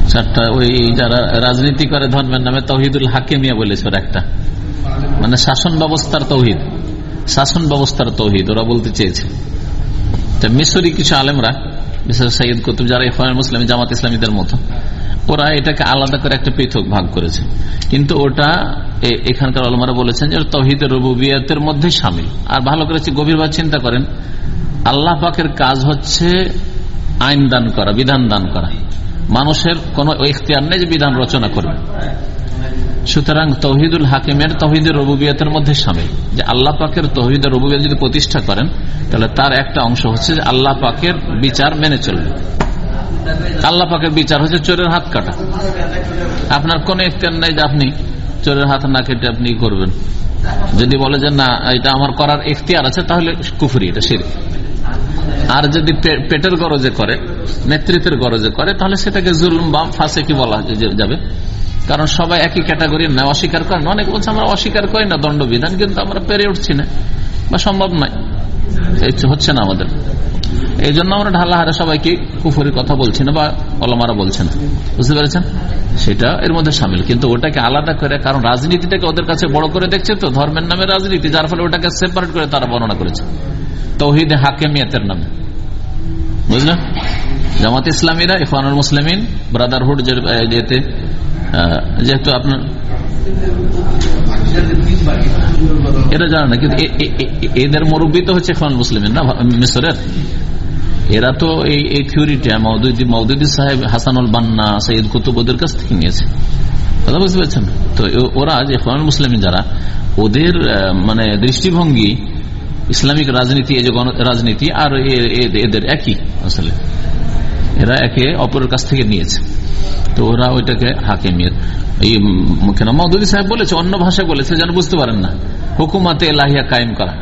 চারটা ওই যারা রাজনীতি করে ধর্মের নামে তহিদুল হাকিমিয়া বলেছে একটা। মানে শাসন ব্যবস্থার তৌহিদ। শাসন ব্যবস্থার তৌহিদ, ওরা বলতে চেয়েছে। মিশরি কিছু আলেমরা বিশেষ সৈয়দ কুতুব, যারা ইফান মুসলিম, জামাত ইসলামীদের মতো, ওরা এটাকে আলাদা করে একটা পৃথক ভাগ করেছে। কিন্তু ওটা এখানকার আলমারা বলেছেন যে তহিদের রবুবিয়তের মধ্যে সামিল। আর ভালো করে গভীরভাবে চিন্তা করেন, আল্লাহ পাকের কাজ হচ্ছে আইন দান করা, বিধান দান করা। মানুষের কোন ইখতিয়ার নেই যে বিধান রচনা করবে। সুতরাং তহিদুল হাকিমের তহিদের রবুবিয়তের মধ্যে সামিল। যে আল্লাহ পাকের তহিদের রবুবিয়ত যদি প্রতিষ্ঠা করেন, তাহলে তার একটা অংশ হচ্ছে যে আল্লাহ পাকের বিচার মেনে চলবে। আল্লাহ পাকের বিচার হচ্ছে চোরের হাত কাটা। আপনার কোন ইখতিয়ার নেই যে আপনি চোরের হাত না কেটে আপনি করবেন। যদি বলে যে না, এটা আমার করার ইখতিয়ার আছে, তাহলে কুফরি, এটা শিরিক। আর যদি পেটের গরজে করে নেতৃত্বের গরজে করে, তাহলে সেটাকে জুলুম বা ফাঁসে কি বলা যাবে। কারণ সবাই একই ক্যাটাগরির না অস্বীকার করেন অনেক বলছে, আমরা অস্বীকার করি না, দণ্ডবিধান, কিন্তু আমরা পেরে উঠছি না। বা সম্ভব নয়। হচ্ছে না আমাদের। এই জন্য আমরা ঢালাহারে সবাইকে কুফুরির কথা বলছি না বা অলমারা বলছে না বুঝতে পেরেছেন? সেটা এর মধ্যে সামিল। কিন্তু ওটাকে আলাদা করে, কারণ রাজনীতিটাকে ওদের কাছে বড় করে দেখছে তো, ধর্মের নামে রাজনীতি, যার ফলে ওটাকে সেপারেট করে তারা বর্ণনা করেছে। তৌহিদে হাকেমিয়াতের নামে। বুঝলেন জামাত ইসলামীরা ইফানুল মুসলিমিন, ব্রাদারহুড যেতে যেহেতু আপনার এরা জানে না, কিন্তু এদের মুরব্বী তো হচ্ছে ইফানুল মুসলিমিন না মিশরের এরা তো এই এই থিওরিটা মৌদুদি মৌদুদি সাহেব হাসানুল বান্না, সৈয়দ কুতুব ওদের কাছ থেকে নিয়েছে। কথা বুঝতে পারছেন? তো ওরা যে ইফানুল মুসলিমিন যারা, ওদের মানে দৃষ্টিভঙ্গি ইসলামিক রাজনীতি, এই যে রাজনীতি আর এদের একই আসলে। এরা একে অপরের কাছ থেকে নিয়েছে। তো ওরা ওইটাকে হাকিমিয়ত এই কেন? মৌদুদি সাহেব বলেছে, অন্য ভাষায় বলেছে, যেন বুঝতে পারেন না। হুকুমাতে এলাহিয়া কায়েম করা।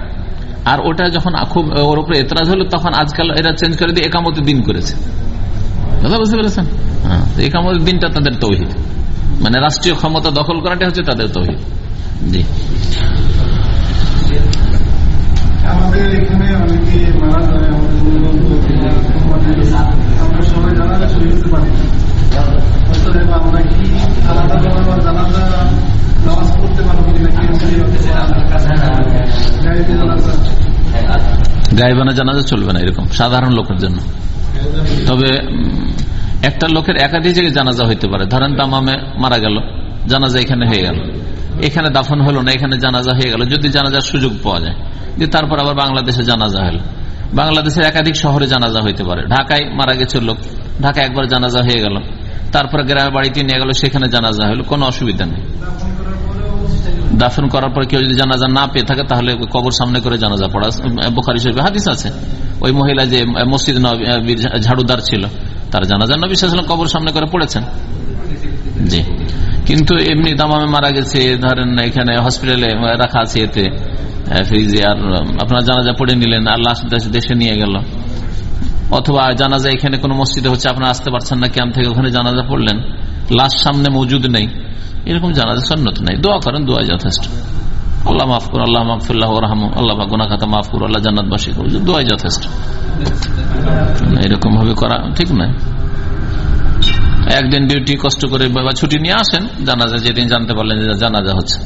আর ওটা যখন খুব, ওর উপরে এতরাজ হলো, তখন আজকাল এরা চেঞ্জ করে দিয়ে একামত দিন করেছে। কথা বুঝতে পেরেছেন? হ্যাঁ তো একামতের দিনটা তাদের তৌহিদ। মানে রাষ্ট্রীয় ক্ষমতা দখল করাটা হচ্ছে তাদের তৌহিদ। জি। আমাদের এখানে অনেকে মারা যায়, আমাদের আমরা সবাই জানাজা চলে যেতে পারি। আমরা কি আলাদা ভাবে জানাজা নামাজ পারব কিনা, কি গায়েবানা জানাজা চলবে না এরকম, সাধারণ লোকের জন্য। তবে একটা লোকের একাধিক জায়গায় জানাজা হইতে পারে। ধরেন তামামে মারা গেল, জানাজা এখানে হয়ে গেল। এখানে দাফন হলো না, এখানে জানাজা হয়ে গেল। যদি জানাজার সুযোগ পাওয়া যায়। যে তারপর আবার বাংলাদেশে জানাজা হলো। বাংলাদেশের একাধিক শহরে জানাজা হইতে পারে। ঢাকায় মারা গেছে লোক। ঢাকায় একবার জানাজা হয়ে গেল। তারপর গ্রামের বাড়িতে নিয়ে গেল, সেখানে জানাজা হলো। কোনো অসুবিধা নেই। দাফন করার পর কেউ যদি জানাজা না পেয়ে থাকে, তাহলে কবর সামনে করে জানাজা পড়া বোখারি শরীফে হাদিস আছে। ওই মহিলা যে মসজিদ ঝাড়ুদার ছিল, তার জানাজা নবী সাল্লাম কবর সামনে করে পড়েছেন। জি। কিন্তু এমনি দামামে মারা গেছে, ধরেন এখানে হসপিটালে রাখা আছে এতে ফ্রিজে আর আপনার জানাজা পড়ে নিলেন আর লাশ দেশে- নিয়ে গেল। অথবা জানাজা এখানে কোনো মসজিদে হচ্ছে, আপনারা আসতে পারছেন না, ক্যাম্প থেকে ওখানে জানাজা পড়লেন, লাশ সামনে মজুদ নেই, এরকম জানাজা সন্ন্যত নেই, দোয়া করেন, দোয়া যথেষ্ট। আল্লাহ মাফ করুন, আল্লাহ মাফুল্লাহ রহম আল্লাহ গুনা খাতা মাফ করুন, আল্লাহ জান্নাত বাসী করুন দোয়াই যথেষ্ট। এরকম ভাবে করা ঠিক নয়। একদিন ডিউটি কষ্ট করে বা ছুটি নিয়ে আসেন, জানাজা যেদিন জানতে পারলেন জানাজা হচ্ছে।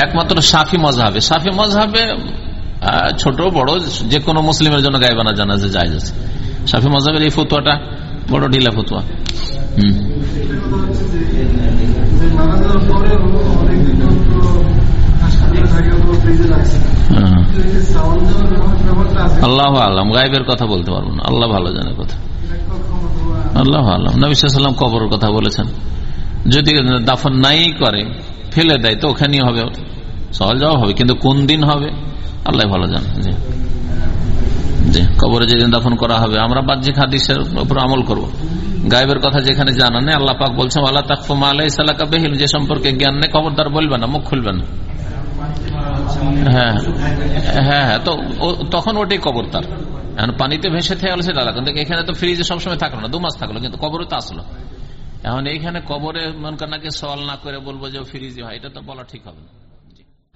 একমাত্র সাফি মজাবে সাফি মজাবে ছোট, বড়, যে কোনো মুসলিমের জন্য গায়েবানা জানাজা যায় আছে। সাফি মজাবের এই ফতুয়াটা বড় ঢিলা ফতুয়া। হম। হ্যাঁ। আল্লাহ আলম, গায়েবের কথা বলতে পারব না। আল্লাহ ভালো জানে কথা। আল্লাহ আলম। নবিসাল্লাম কবরের কথা বলেছেন। যদি দাফন নাই করে, ফেলে দেয়, তো ওখানেই হবে। সহজ যাওয়া হবে, কিন্তু কোন দিন হবে? আল্লাহ ভালো জান। জি। জি, কবরে যেদিন দাফন করা হবে, আমরা বাহ্যিক হাদিসের উপর আমল করব। গায়েবের কথা যেখানে জানা নেই, আল্লাহ পাক বলছেন আল্লাহ তাকফুমা আলাই সালাকা বেহিল যে সম্পর্কে জ্ঞান নেই, খবরদার বলবে না, মুখ খুলবে না। হ্যাঁ হ্যাঁ হ্যাঁ তো তখন ওটাই কবর তার। এখন পানিতে ভেসে থেকে সেটা আলাদা কিন্তু এখানে তো ফ্রিজে সবসময় থাকল না দু মাস থাকল, কিন্তু কবরে তো আসলো। এখন এইখানে কবরে মনকার নাকি সওয়াল না করে বলব যে ফ্রিজে হয় এটা তো বলা ঠিক হবে না।